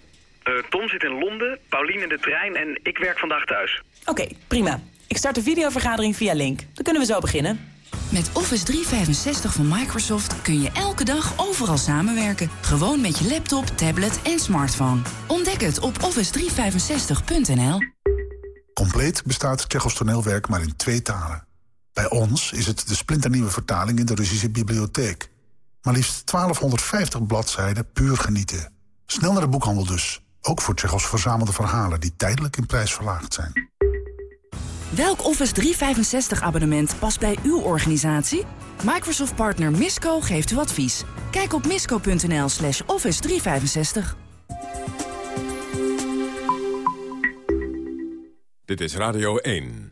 Eh, Tom zit in Londen, Paulien in de trein en ik werk vandaag thuis. Oké, prima. Ik start de videovergadering via Link. Dan kunnen we zo beginnen. Met Office 365 van Microsoft kun je elke dag overal samenwerken. Gewoon met je laptop, tablet en smartphone. Ontdek het op office365.nl. Compleet bestaat Tsjechos toneelwerk maar in twee talen. Bij ons is het de splinternieuwe vertaling in de Russische bibliotheek. Maar liefst 1250 bladzijden puur genieten. Snel naar de boekhandel dus. Ook voor Tsjechos verzamelde verhalen die tijdelijk in prijs verlaagd zijn. Welk Office 365 abonnement past bij uw organisatie? Microsoft partner Misco geeft u advies. Kijk op misco.nl slash office 365. Dit is Radio 1.